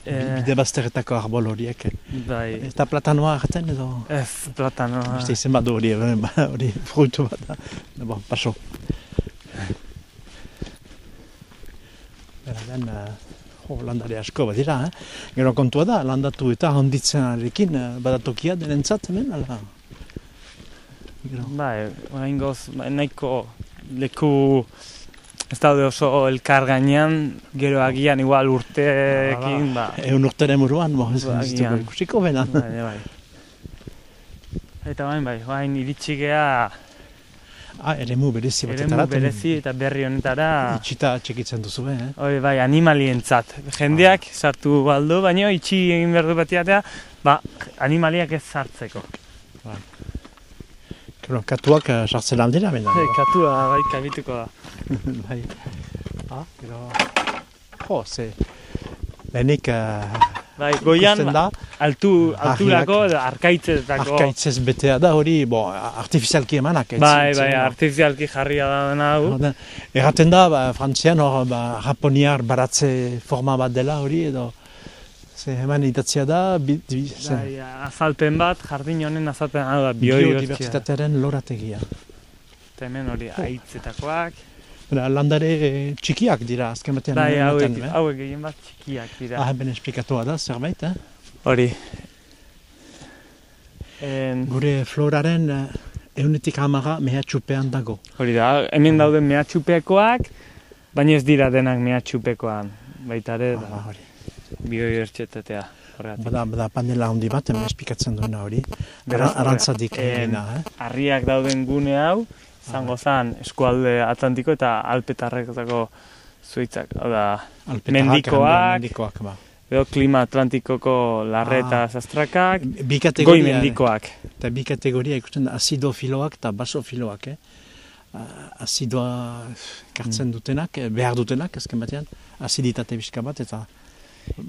[SPEAKER 3] Eh,
[SPEAKER 2] bide bazterretako arbol horiek.
[SPEAKER 3] bai,
[SPEAKER 2] Eta platanoa erraten edo...
[SPEAKER 3] ez platanoa.
[SPEAKER 2] Beste izen bat hori, ba, hori fruitu bat da. Da, bon, paso. Bera den, uh, jo, landare asko badira, eh? Gero kontua da, landatu eta handitzenarekin uh, badatokia denentzat hemen, ala? Gero,
[SPEAKER 3] Bai, orain goz, nahiko leku ez daude oso elkar gainean, gero agian igual urteekin, ba,
[SPEAKER 2] egun urteren muruan, bo, ez
[SPEAKER 3] Ba,
[SPEAKER 2] ikusiko bena.
[SPEAKER 3] bai, bai. Eta bain, bai, bain iritsi gea
[SPEAKER 2] Ah, eremu berezi
[SPEAKER 3] eremu
[SPEAKER 2] batetara.
[SPEAKER 3] berezi eta berri honetara,
[SPEAKER 2] Itxita txekitzen duzu, eh?
[SPEAKER 3] hori bai, animalientzat. Jendeak sartu baldu, baina itxi egin behar du batiatea, ba, animaliak ez sartzeko.
[SPEAKER 2] Gero, katuak uh, sartzen aldera, bena.
[SPEAKER 3] Hey, katua, bai, kabituko da.
[SPEAKER 2] bai. Ah, gero... Jo, ze... Lehenik uh,
[SPEAKER 3] Bai, goian,
[SPEAKER 2] da,
[SPEAKER 3] altu, edo arkaitzetako.
[SPEAKER 2] arkaitzez betea da hori, bo, artifizialki emanak. ez
[SPEAKER 3] Bai, bai, artifizialki jarria da dena hau.
[SPEAKER 2] Erraten da, ba, frantzian hor, ba, japoniar baratze forma bat dela hori, edo... Ze hemen idatzia da, bi, ze,
[SPEAKER 3] Bai, azalpen bat, jardin honen azalpen, hau da, biodibertsitatea.
[SPEAKER 2] biodibertsitatearen lorategia.
[SPEAKER 3] Eta hemen hori aitzetakoak.
[SPEAKER 2] Bera, landare eh, txikiak dira, azken batean.
[SPEAKER 3] Bai, hauek,
[SPEAKER 2] eh?
[SPEAKER 3] hauek gehien bat txikiak dira.
[SPEAKER 2] Ah, hemen esplikatua da, zerbait, eh?
[SPEAKER 3] Hori. En,
[SPEAKER 2] Gure floraren eunetik hamara mehatxupean dago.
[SPEAKER 3] hori da, hemen dauden mehatxupekoak, baina ez dira denak mehatxupekoan. Baita ere,
[SPEAKER 2] Ah, hori.
[SPEAKER 3] Biodibertsitatea. Horregatik.
[SPEAKER 2] Bada, bada panela handi bat, hemen esplikatzen duena hori. Ara- Arantzadik
[SPEAKER 3] eh,
[SPEAKER 2] eh?
[SPEAKER 3] Harriak dauden gune hau, izango zen eskualde Atlantiko eta Alpetarrekotako zuitzak. Hau da, mendikoak.
[SPEAKER 2] Mendikoak, ba.
[SPEAKER 3] edo klima Atlantikoko larre eta
[SPEAKER 2] Ah.
[SPEAKER 3] zastrakak,
[SPEAKER 2] Bi
[SPEAKER 3] goi mendikoak.
[SPEAKER 2] eta bi kategoria ikusten da azidofiloak eta basofiloak, eh? Ah, azidoa kartzen dutenak, eh, behar dutenak, azken batean, aziditate bizka bat, eta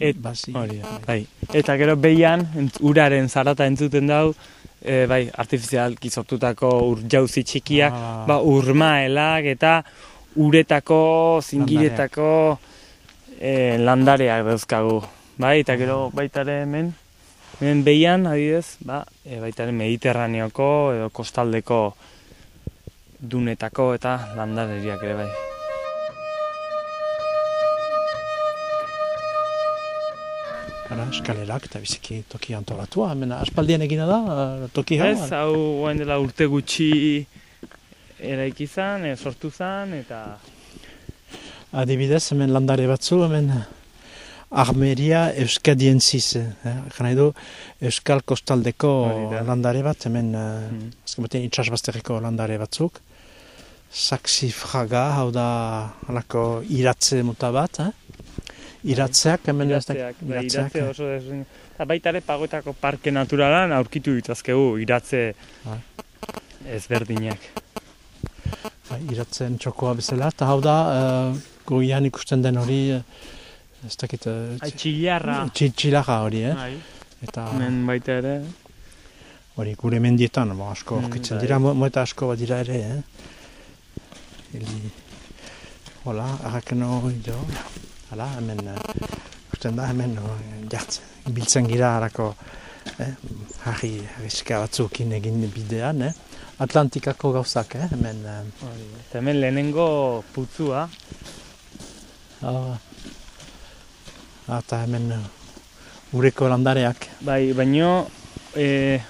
[SPEAKER 3] Et-
[SPEAKER 2] basi.
[SPEAKER 3] Hori da, bai. Eta gero behian, uraren zarata entzuten dau, e, bai, artifizialki sortutako ur jauzi txikiak,
[SPEAKER 2] Ah.
[SPEAKER 3] ba, urmaelak eta uretako, zingiretako e, landareak dauzkagu. Bai, eta gero baita ere hemen, hemen behian, adidez, ba, e, baita ere mediterraneoko edo kostaldeko dunetako eta landareriak ere bai.
[SPEAKER 2] Hala, eskalerak eta biziki toki antolatua, hemen aspaldien egina da, eh, toki hau.
[SPEAKER 3] Ez, hau guain dela urte gutxi eraiki izan, e, sortu zan, eta
[SPEAKER 2] Adibidez, hemen landare batzu, hemen Armeria Euskadientziz, eh? Jana edo Euskal Kostaldeko landare bat, hemen
[SPEAKER 3] Mm.
[SPEAKER 2] azken batean itxasbazterreko landare batzuk. Saxifraga, hau da halako iratze muta bat, eh? Iratzeak, hemen ez da-
[SPEAKER 3] iratzeak, bai, iratze oso desberdin. Eta baita ere pagoetako parke naturalan aurkitu ditzazkegu iratze
[SPEAKER 2] Bai.
[SPEAKER 3] ezberdinak.
[SPEAKER 2] Bai, iratzen txokoa bezala, eta hau da, uh, goian ikusten den hori, eh, ez dakit, uh,
[SPEAKER 3] txilarra.
[SPEAKER 2] txilaga hori, eh?
[SPEAKER 3] Bai.
[SPEAKER 2] Eta
[SPEAKER 3] Hemen baita ere.
[SPEAKER 2] hori gure mendietan, bo, asko aurkitzen
[SPEAKER 3] bai.
[SPEAKER 2] dira, mo- moeta asko bat dira ere, eh? Eli, hola, arrakeno, jo, hala, hemen, uh, ikusten da, hemen, jartzen, biltzen gira harako, eh? Harri, harrizka batzukin egin bidean, eh? Atlantikako gauzak, eh? Hemen,
[SPEAKER 3] da. Eta hemen lehenengo putzua,
[SPEAKER 2] Ah, eta hemen uh, ureko landareak.
[SPEAKER 3] bai, baino e,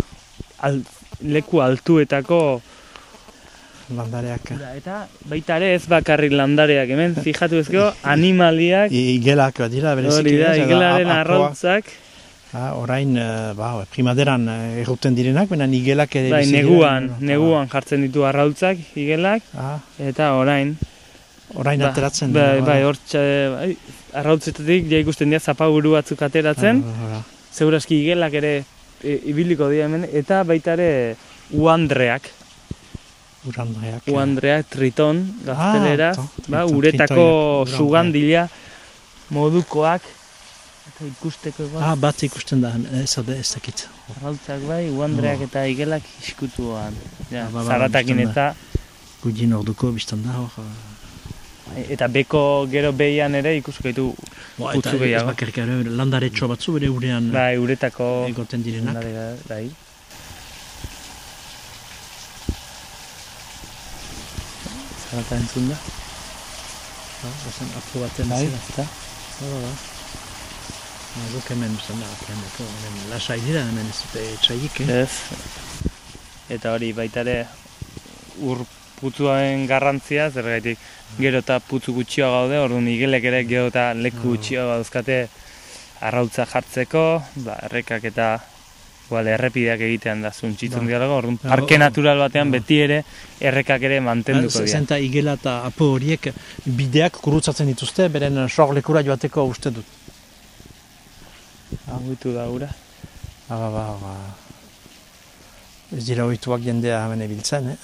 [SPEAKER 3] al, leku altuetako
[SPEAKER 2] Landareak.
[SPEAKER 3] Da, eta baita ere ez bakarrik landareak hemen, fijatu ezkeo, animaliak,
[SPEAKER 2] igelak dira, bereziki.
[SPEAKER 3] hori da, igelaren arrautzak,
[SPEAKER 2] Ah, orain, uh, ba, primaderan uh, erruten direnak, baina igelak ere
[SPEAKER 3] bai, neguan,
[SPEAKER 2] Ah,
[SPEAKER 3] neguan jartzen ditu arrautzak, igelak,
[SPEAKER 2] Ah,
[SPEAKER 3] eta orain,
[SPEAKER 2] orain
[SPEAKER 3] ba,
[SPEAKER 2] ateratzen.
[SPEAKER 3] bai,
[SPEAKER 2] dira,
[SPEAKER 3] bai, hortxe, bai, arrautzetatik ja ikusten dira zapaburu batzuk ateratzen,
[SPEAKER 2] Ah, ora.
[SPEAKER 3] Segurazki igelak ere e, ibiliko dira hemen, eta baita ere uandreak,
[SPEAKER 2] Urandareak. eh.
[SPEAKER 3] uandreak triton, gaztelera,
[SPEAKER 2] to-
[SPEAKER 3] ba, uretako sugandila modukoak, eta ikusteko egon,
[SPEAKER 2] Ah, bat ikusten da, ez da, ez dakit.
[SPEAKER 3] arrautzak bai, uandreak eta igelak iskutuan, ja,
[SPEAKER 2] Ah, ba, ba,
[SPEAKER 3] zaratakin eta,
[SPEAKER 2] Gudin orduko biztan da, hor.
[SPEAKER 3] eta beko gero behian ere ikusko ditu
[SPEAKER 2] Ba,
[SPEAKER 3] putzu
[SPEAKER 2] eta ez
[SPEAKER 3] gehiago.
[SPEAKER 2] bakarrik ere, landaretxo batzu bere urean
[SPEAKER 3] Bai, uretako
[SPEAKER 2] egoten direnak.
[SPEAKER 3] Ondare, bai. Zarata entzun da?
[SPEAKER 2] Ba, bazen apu baten
[SPEAKER 3] Bai,
[SPEAKER 2] zera.
[SPEAKER 3] eta?
[SPEAKER 2] Hala da. Ba, Guk hemen biztan da, hemeneko, hemen lasai dira, hemen ez dute etxaik, eh?
[SPEAKER 3] Ez. Eta hori baita ere ur putzuaren garrantzia, zergaitik gero eta putzu gutxioa gaude, orduan igelek ere gero eta leku gutxioa dauzkate arrautza jartzeko, ba, errekak eta igual, errepideak egitean da zuntzitzen
[SPEAKER 2] Ba.
[SPEAKER 3] dialago, orduan
[SPEAKER 2] Ba,
[SPEAKER 3] parke natural batean
[SPEAKER 2] ba.
[SPEAKER 3] beti ere errekak ere mantenduko dira.
[SPEAKER 2] Zenta igela eta apo horiek bideak kurutzatzen dituzte, beren sorlekura joateko uste dut.
[SPEAKER 3] Agutu da ura.
[SPEAKER 2] Ba, ba, ba, ba. Ez dira ohituak jendea hemen ebiltzen, eh?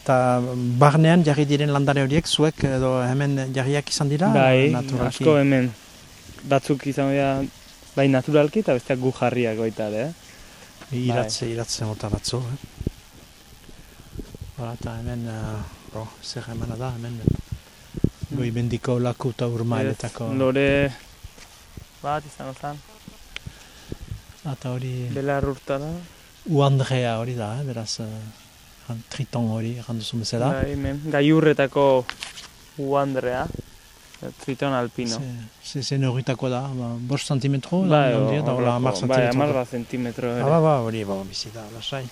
[SPEAKER 2] Eta barnean jarri diren landare horiek, zuek edo hemen jarriak izan dira?
[SPEAKER 3] Bai, asko hemen batzuk izan dira bai naturalki eta besteak gu jarriak baita ere, eh?
[SPEAKER 2] Iratze, iratze mota batzu, eh? Hala, eta hemen, uh, bo, zer emana da, hemen, goi bendiko laku eta urmailetako.
[SPEAKER 3] Lore bat izan zen,
[SPEAKER 2] Eta hori,
[SPEAKER 3] belar urtara.
[SPEAKER 2] uandrea hori da, eh? beraz, uh, triton hori, janduzun bezala.
[SPEAKER 3] Bai, hemen, gaiurretako uandrea, triton alpino.
[SPEAKER 2] Ze, ze neurritako da, ba, bost santimetro,
[SPEAKER 3] Bai,
[SPEAKER 2] da, da, hola, hamar
[SPEAKER 3] bai,
[SPEAKER 2] santimetro.
[SPEAKER 3] hamar bat zentimetro
[SPEAKER 2] Ah,
[SPEAKER 3] ere.
[SPEAKER 2] ba, ba, hori, ba, bizi da, lasai.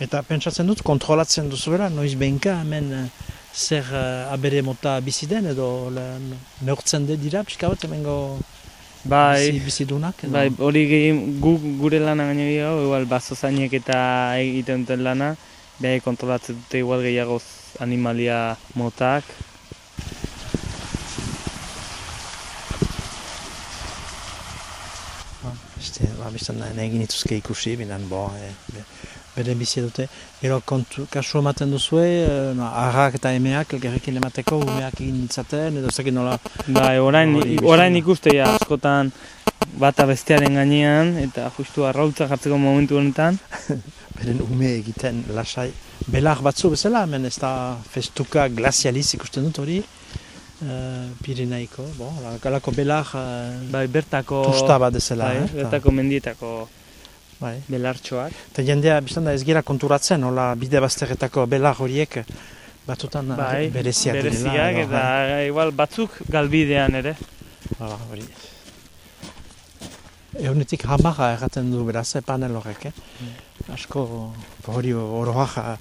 [SPEAKER 2] Eta pentsatzen dut, kontrolatzen duzuela, noiz behinka, hemen eh, zer uh, abere mota bizi den, edo le, neurtzen de dira, pixka bat, hemengo
[SPEAKER 3] Bai,
[SPEAKER 2] bizi, bizidunak, edo?
[SPEAKER 3] bai, hori gehien, gu, gure lana gaino gehiago, igual bazozainek eta egiten duten lana, behar kontrolatzen dute igual gehiago animalia motak,
[SPEAKER 2] Beste, ba, biztan da, egin ituzke ikusi, binan, bo, e, be, bere bizi dute. Gero, kontu, kasu ematen duzue, e, no, arrak eta emeak elgerrekin emateko, umeak egin ditzaten, edo zekin nola,
[SPEAKER 3] Bai, orain, orain ikustea askotan bata bestearen gainean eta justu arrautza jartzeko momentu honetan.
[SPEAKER 2] beren ume egiten lasai. Belar batzu bezala, hemen ez da festuka glazializ ikusten dut hori, uh, Pirineiko, bo, galako belar uh,
[SPEAKER 3] Bai, bertako
[SPEAKER 2] tusta bat ezela.
[SPEAKER 3] bai,
[SPEAKER 2] eh,
[SPEAKER 3] bertako mendietako
[SPEAKER 2] bai.
[SPEAKER 3] belartxoak.
[SPEAKER 2] Eta jendea, biztan da ez gira konturatzen, hola bide bazterretako belar horiek batzutan
[SPEAKER 3] Bai,
[SPEAKER 2] eh, bereziak,
[SPEAKER 3] bereziak
[SPEAKER 2] direla. edo,
[SPEAKER 3] eta igual batzuk galbidean ere.
[SPEAKER 2] bai. Hala, hori. Egunetik hamara erraten du beraz, eh, panel horrek, eh? Asko, hori oroak, eh,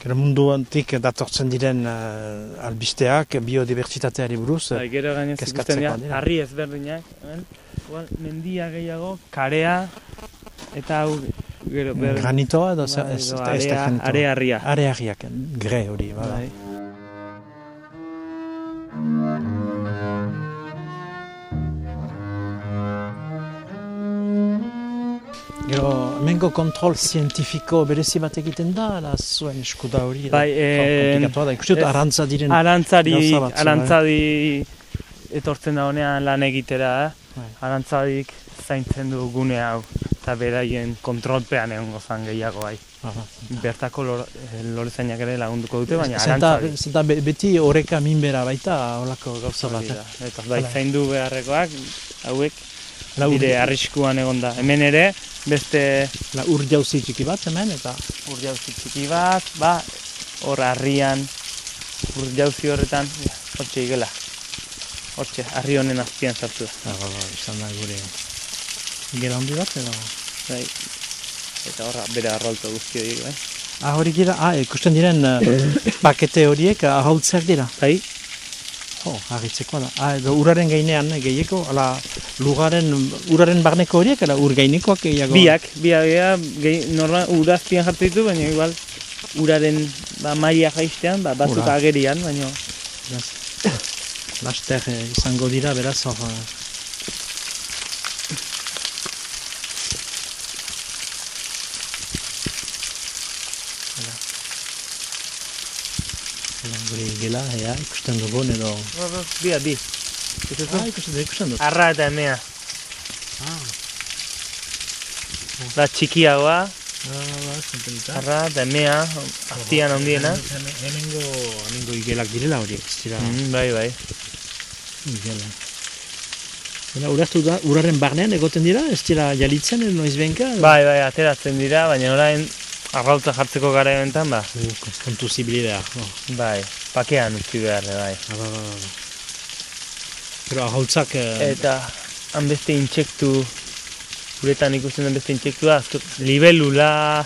[SPEAKER 2] gero mundu antik datortzen diren uh, albisteak, biodibertsitateari buruz.
[SPEAKER 3] Bai, gero gainez ikusten dira, harri ezberdinak, eh? Igual, mendia gehiago, karea, eta hau, gero, ber...
[SPEAKER 2] Granitoa edo
[SPEAKER 3] Bai,
[SPEAKER 2] ez, ez,
[SPEAKER 3] area- are harria.
[SPEAKER 2] Are harriak, gre hori, bada.
[SPEAKER 3] Bai.
[SPEAKER 2] Gero, hemengo kontrol zientifiko berezi bat egiten da, ala zuen eskuda hori. da.
[SPEAKER 3] Bai, eh,
[SPEAKER 2] Komplikatua da, dut
[SPEAKER 3] ez-
[SPEAKER 2] arantza diren.
[SPEAKER 3] Arantzari,
[SPEAKER 2] batzu,
[SPEAKER 3] arantzadi etortzen da honean lan egitera, eh?
[SPEAKER 2] Bai.
[SPEAKER 3] Arantzadik zaintzen du gune hau, eta beraien kontrolpean egongo zan gehiago bai.
[SPEAKER 2] Aha.
[SPEAKER 3] Bertako lor, eh, lorezainak ere lagunduko dute, baina
[SPEAKER 2] Zenta,
[SPEAKER 3] arantzadi.
[SPEAKER 2] zenta be- beti horreka minbera baita, holako gauza bat. Eh?
[SPEAKER 3] da. Eta bai, zaindu beharrekoak, hauek
[SPEAKER 2] La ur,
[SPEAKER 3] dire arriskuan egon da. Hemen ere, beste
[SPEAKER 2] la ur jauzi txiki bat hemen, eta
[SPEAKER 3] urjauzi txiki bat, ba, hor harrian, urjauzi horretan, ja, hortxe igela. Hortxe, harri honen azpian sartu da.
[SPEAKER 2] ah, ba, ba, izan da gure gela handi bat, edo...
[SPEAKER 3] Bai. Eta horra, bere arrolto guzti horiek, bai.
[SPEAKER 2] Ah, hori gira, ah, ikusten diren eh, pakete horiek ahaultzeak dira.
[SPEAKER 3] Bai,
[SPEAKER 2] Oh, agitzekoa da. Ah, edo uraren gainean, eh, gehieko, ala, lugaren, uraren barneko horiek, ala, ur gainekoak gehiago.
[SPEAKER 3] biak, biak, biak, gehi, normal, ura azpian jartzen ditu, baina igual, uraren ba, maia jaistean, ba, batzuk agerian, baina
[SPEAKER 2] Laster eh, izango dira, beraz, hor... eh, Hala. Hala, gela, ea, ikusten dugun edo...
[SPEAKER 3] bia, bi.
[SPEAKER 2] Ah, ikusten dut, ikusten dut.
[SPEAKER 3] Arra eta emea.
[SPEAKER 2] Ah,
[SPEAKER 3] Da txikiagoa,
[SPEAKER 2] ah, ba, ikusten dut, ah.
[SPEAKER 3] arra eta emea, aztian.
[SPEAKER 2] Hemen- Hemengo, hemengo igelak direla horiek, ez dira
[SPEAKER 3] Mm, bai, bai.
[SPEAKER 2] igela. Baina, urartu da, uraren barnean egoten dira, ez dira jalitzen noiz benka?
[SPEAKER 3] Bai, bai, ateratzen dira, baina orain arrautza jartzeko gara eventan, ba,
[SPEAKER 2] Uh, kontu zibilidea. Oh.
[SPEAKER 3] bai, pakean utzi behar, bai.
[SPEAKER 2] Ba, ba, ba. Pero ahautzak... Eh,
[SPEAKER 3] Eta han beste intsektu, uretan ikusten den beste intsektua, azko, libelula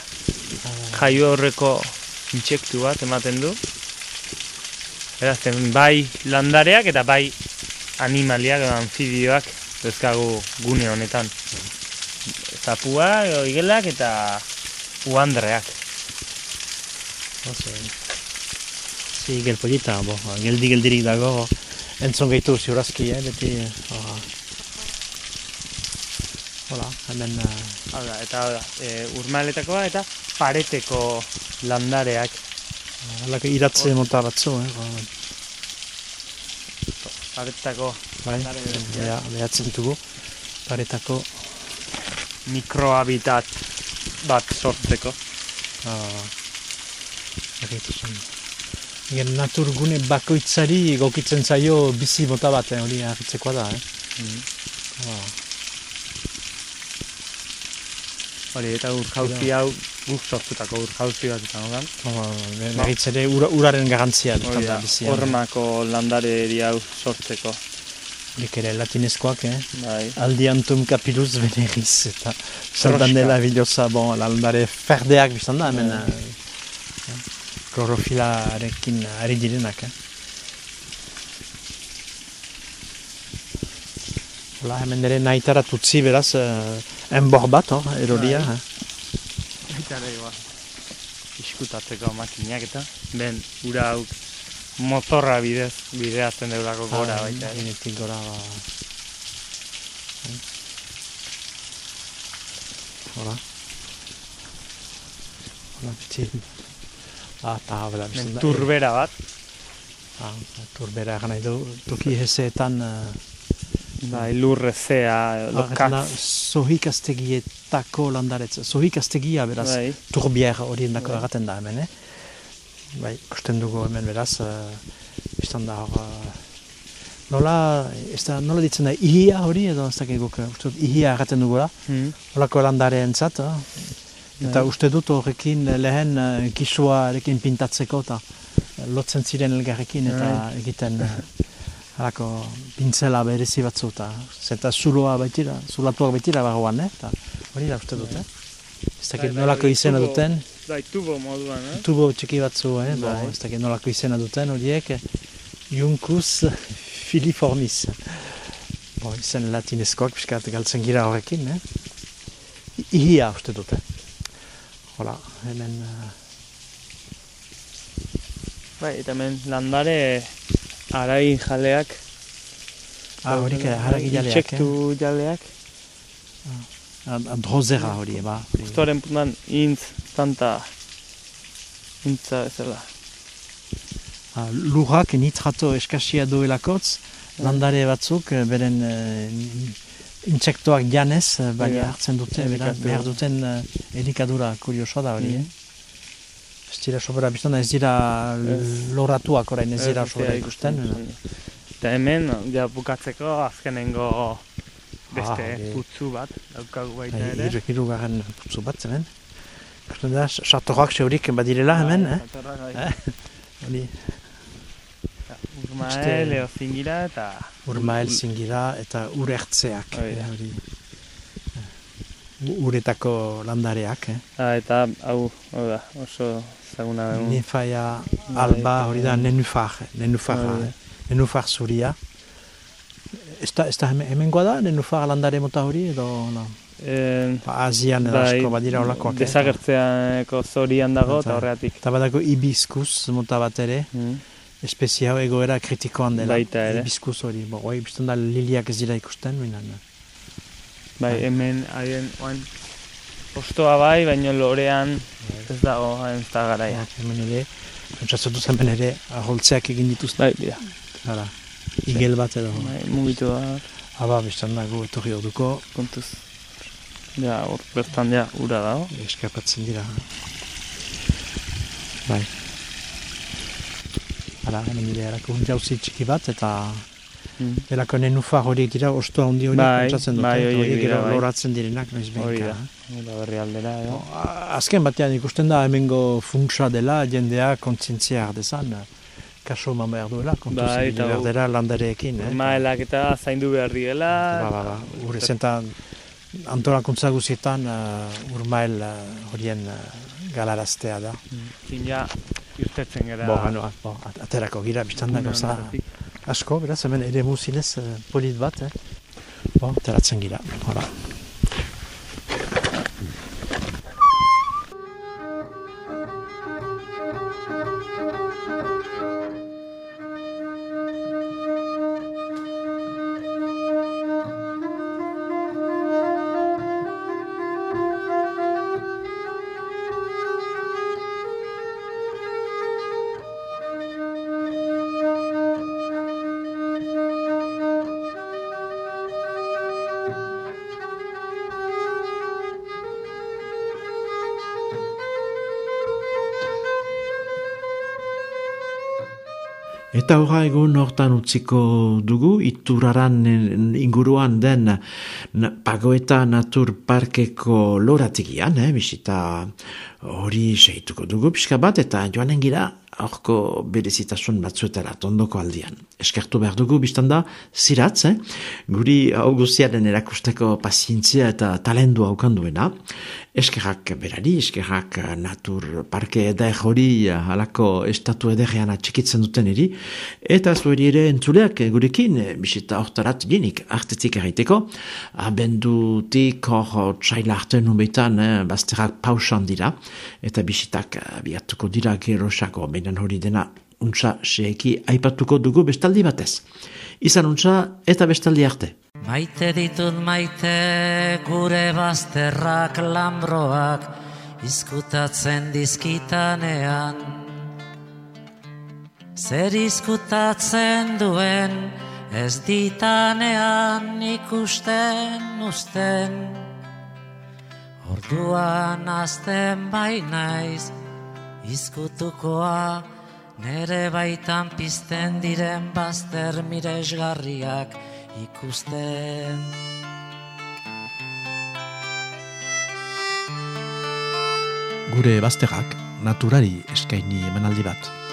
[SPEAKER 3] jaio horreko intsektu bat ematen du. Erazten, bai landareak eta bai animaliak edo anfibioak dezkagu gune honetan. Zapua, igelak eta uandreak.
[SPEAKER 2] sé. Si, gel polita, bo, geldi geldirik dago, entzun gaitu ziurazki, eh, beti... Oh. Hola, hemen... Uh,
[SPEAKER 3] Hau eta da, e, urmaletakoa eta pareteko landareak.
[SPEAKER 2] Halako iratze mota batzu, eh? ba,
[SPEAKER 3] Paretako
[SPEAKER 2] Bai,
[SPEAKER 3] Landare
[SPEAKER 2] behatzen dugu. Paretako...
[SPEAKER 3] mikrohabitat bat sortzeko.
[SPEAKER 2] Uh, Gen naturgune bakoitzari gokitzen zaio bizi mota bat, eh, hori argitzekoa da, eh? Oh.
[SPEAKER 3] Hori, eta urjauzi hau guk sortutako urjauzi bat izango da.
[SPEAKER 2] Oh, berriz ere ura, uraren garantzia
[SPEAKER 3] Hori da,
[SPEAKER 2] bizian.
[SPEAKER 3] hormako landareri hau sortzeko.
[SPEAKER 2] Horik ere latinezkoak, eh?
[SPEAKER 3] Bai.
[SPEAKER 2] Aldiantum capillus veneris, eta saldan dela bilosa, bon, landare ferdeak biztan da, hemen
[SPEAKER 3] Bai.
[SPEAKER 2] eh, klorofilarekin ari direnak, eh? Hola, hemen ere nahitara tutzi beraz, eh, enbor bat, oh, erodia,
[SPEAKER 3] Bai.
[SPEAKER 2] eh?
[SPEAKER 3] Ere, ba, iskutatzeko makinak eta, ben, ura hau motorra bidez, bideatzen deulako gora
[SPEAKER 2] Ah,
[SPEAKER 3] baita.
[SPEAKER 2] Ginetik gora, ba... Hola. Hola, beti. Ah, eta bela,
[SPEAKER 3] Ben,
[SPEAKER 2] biztan da.
[SPEAKER 3] turbera bat,
[SPEAKER 2] Ah, turbera egan nahi du, toki hezeetan... Uh,
[SPEAKER 3] bai, lurrezea,
[SPEAKER 2] da,
[SPEAKER 3] lokatz,
[SPEAKER 2] zohikastegietako landaretza. Zohikastegia beraz,
[SPEAKER 3] bai,
[SPEAKER 2] turbier horien dako
[SPEAKER 3] Bai.
[SPEAKER 2] da hemen, eh? Bai, ikusten dugu hemen beraz, uh, biztan da hor... Uh, nola, ez da, nola ditzen da, ihia hori edo ez dakik guk, uste dut, ihia erraten dugula,
[SPEAKER 3] hmm.
[SPEAKER 2] holako landaren zat, eh? eta
[SPEAKER 3] Bai.
[SPEAKER 2] uste dut horrekin lehen kisuarekin pintatzeko eta lotzen ziren elgarrekin eta egiten uh, halako pintzela berezi batzu, eta zenta zuloa baitira, zulatuak baitira bagoan, eh? eta hori da uste dut, eh? Ez dakit
[SPEAKER 3] Bai, bai,
[SPEAKER 2] nolako
[SPEAKER 3] bai,
[SPEAKER 2] izena duten,
[SPEAKER 3] Bai, tubo moduan, eh?
[SPEAKER 2] tubo txiki batzu, eh? Bo,
[SPEAKER 3] Bai.
[SPEAKER 2] ez dakit nolako izena duten horiek, Juncus filiformis. Bo, izen latinezkoak piskat galtzen gira horrekin, eh? Ihia uste dute. Hola, hemen... eh,
[SPEAKER 3] Bai, eta hemen landare arai jaleak.
[SPEAKER 2] Ah, horik haragi jaleak, eh?
[SPEAKER 3] Intsektu jaleak.
[SPEAKER 2] And- Androzera hori, ba. hori.
[SPEAKER 3] Justoaren puntan intz, tanta, intza ezela.
[SPEAKER 2] Ah, lurrak nitrato eskasia duelakotz, landare batzuk, eh, beren eh, intsektoak janez, eh, baina
[SPEAKER 3] Ja,
[SPEAKER 2] hartzen dute, bera,
[SPEAKER 3] elikadura.
[SPEAKER 2] behar duten elikadura kuriosoa da hori,
[SPEAKER 3] Mhm.
[SPEAKER 2] eh? Ez dira sobera, biztana ez dira loratuak orain, ez dira sobera ikusten.
[SPEAKER 3] Eta hemen, ja bukatzeko azkenengo beste
[SPEAKER 2] Ah,
[SPEAKER 3] putzu bat, daukagu baita
[SPEAKER 2] Bai,
[SPEAKER 3] ere.
[SPEAKER 2] hiru- hirugarren putzu bat, hemen. Ikusten da, satorrak seurik badirela hemen, eh? Eh? Hori,
[SPEAKER 3] Eta Urmael,
[SPEAKER 2] Uste-
[SPEAKER 3] Leo Zingira eta...
[SPEAKER 2] urmael zingira eta urertzeak.
[SPEAKER 3] Hori
[SPEAKER 2] eh. U- Uretako landareak, eh?
[SPEAKER 3] Ah, eta hau, hau da, oso zaguna dugu.
[SPEAKER 2] Nifaia
[SPEAKER 3] Bai,
[SPEAKER 2] alba hori da nenufar, nenufar,
[SPEAKER 3] Hori da.
[SPEAKER 2] eh, nenufar zuria. Ez da hemen, hemengoa da, nenufar landare mota hori, edo no?
[SPEAKER 3] Eh,
[SPEAKER 2] Ba, Asian edo
[SPEAKER 3] bai,
[SPEAKER 2] asko badira olakoak. eh, eta-
[SPEAKER 3] Desagertzeako zorian dago
[SPEAKER 2] Eta-
[SPEAKER 3] horregatik.
[SPEAKER 2] Eta badako ibiskus mota bat ere,
[SPEAKER 3] Mm.
[SPEAKER 2] espezie hau egoera kritikoan dela.
[SPEAKER 3] Baita ere.
[SPEAKER 2] Ibiskus hori, bo, oi, biztan da liliak ez dira ikusten, minan.
[SPEAKER 3] Bai,
[SPEAKER 2] Bai.
[SPEAKER 3] hemen, haien, oain, postoa bai, baina lorean ez dago, hain ez da garaia.
[SPEAKER 2] Hemen ere, pentsatzen dut hemen ere, aholtzeak egin dituzte.
[SPEAKER 3] Bai, dira.
[SPEAKER 2] Hala, igel bat edo.
[SPEAKER 3] Bai, mugitu da,
[SPEAKER 2] Aba, biztan da gu etorri orduko,
[SPEAKER 3] kontuz. Ja, hor, bertan ja, ura dago.
[SPEAKER 2] eskapatzen dira. Bai. Hala, hemen nire erako jauzi txiki bat, eta
[SPEAKER 3] Mm.
[SPEAKER 2] delako nenufar horiek dira, ostoa handi horiek
[SPEAKER 3] Bai,
[SPEAKER 2] pentsatzen dute.
[SPEAKER 3] bai, horiek dira, bai.
[SPEAKER 2] loratzen direnak, noiz
[SPEAKER 3] Hori
[SPEAKER 2] behinka.
[SPEAKER 3] da, hori da berri aldera, edo.
[SPEAKER 2] A- Azken batean ikusten da hemengo funtsa dela, jendea kontzientzia ardezan, kaso eman behar duela, kontuz ibili
[SPEAKER 3] eta
[SPEAKER 2] behar dela landareekin. Eh?
[SPEAKER 3] Maelak eta zaindu behar direla.
[SPEAKER 2] Ba, ba, ba. Ure zentan antolakuntza guzietan uh, urmael uh, horien uh, galaraztea da.
[SPEAKER 3] Zin ja, irtetzen gara.
[SPEAKER 2] Bo, ano, bo, at- aterako gira, biztan da gauza asko, beraz, hemen ere muzinez uh, polit bat, eh? Bo, ateratzen gira, hola. Eta horra egun hortan utziko dugu, ituraran inguruan den pagoeta natur parkeko loratigian, eh, bisita hori seituko dugu pixka bat, eta joanen gira horko berezitasun batzuetara tondoko aldian. Eskertu behar dugu biztan da, ziratz, eh? guri hau guztiaren erakusteko pazientzia eta talendu haukanduena. Eskerrak berari, eskerrak natur parke eder hori halako estatu ederrean atxikitzen duten eri, eta zueri ere entzuleak gurekin, eh, bisita hortarat jenik artetik erraiteko, abendutik hor txaila arte nubetan eh, bazterrak pausan dira, eta bisitak eh, biatuko dira gerosako, benen hori dena untsa seeki aipatuko dugu bestaldi batez. Izan untsa eta bestaldi arte.
[SPEAKER 1] Maite ditut maite gure bazterrak lambroak izkutatzen dizkitanean. Zer izkutatzen duen ez ditanean ikusten usten. Orduan azten bai naiz izkutukoa nere baitan pizten diren bazter miresgarriak ikusten.
[SPEAKER 5] Gure bazterrak naturari eskaini emanaldi bat.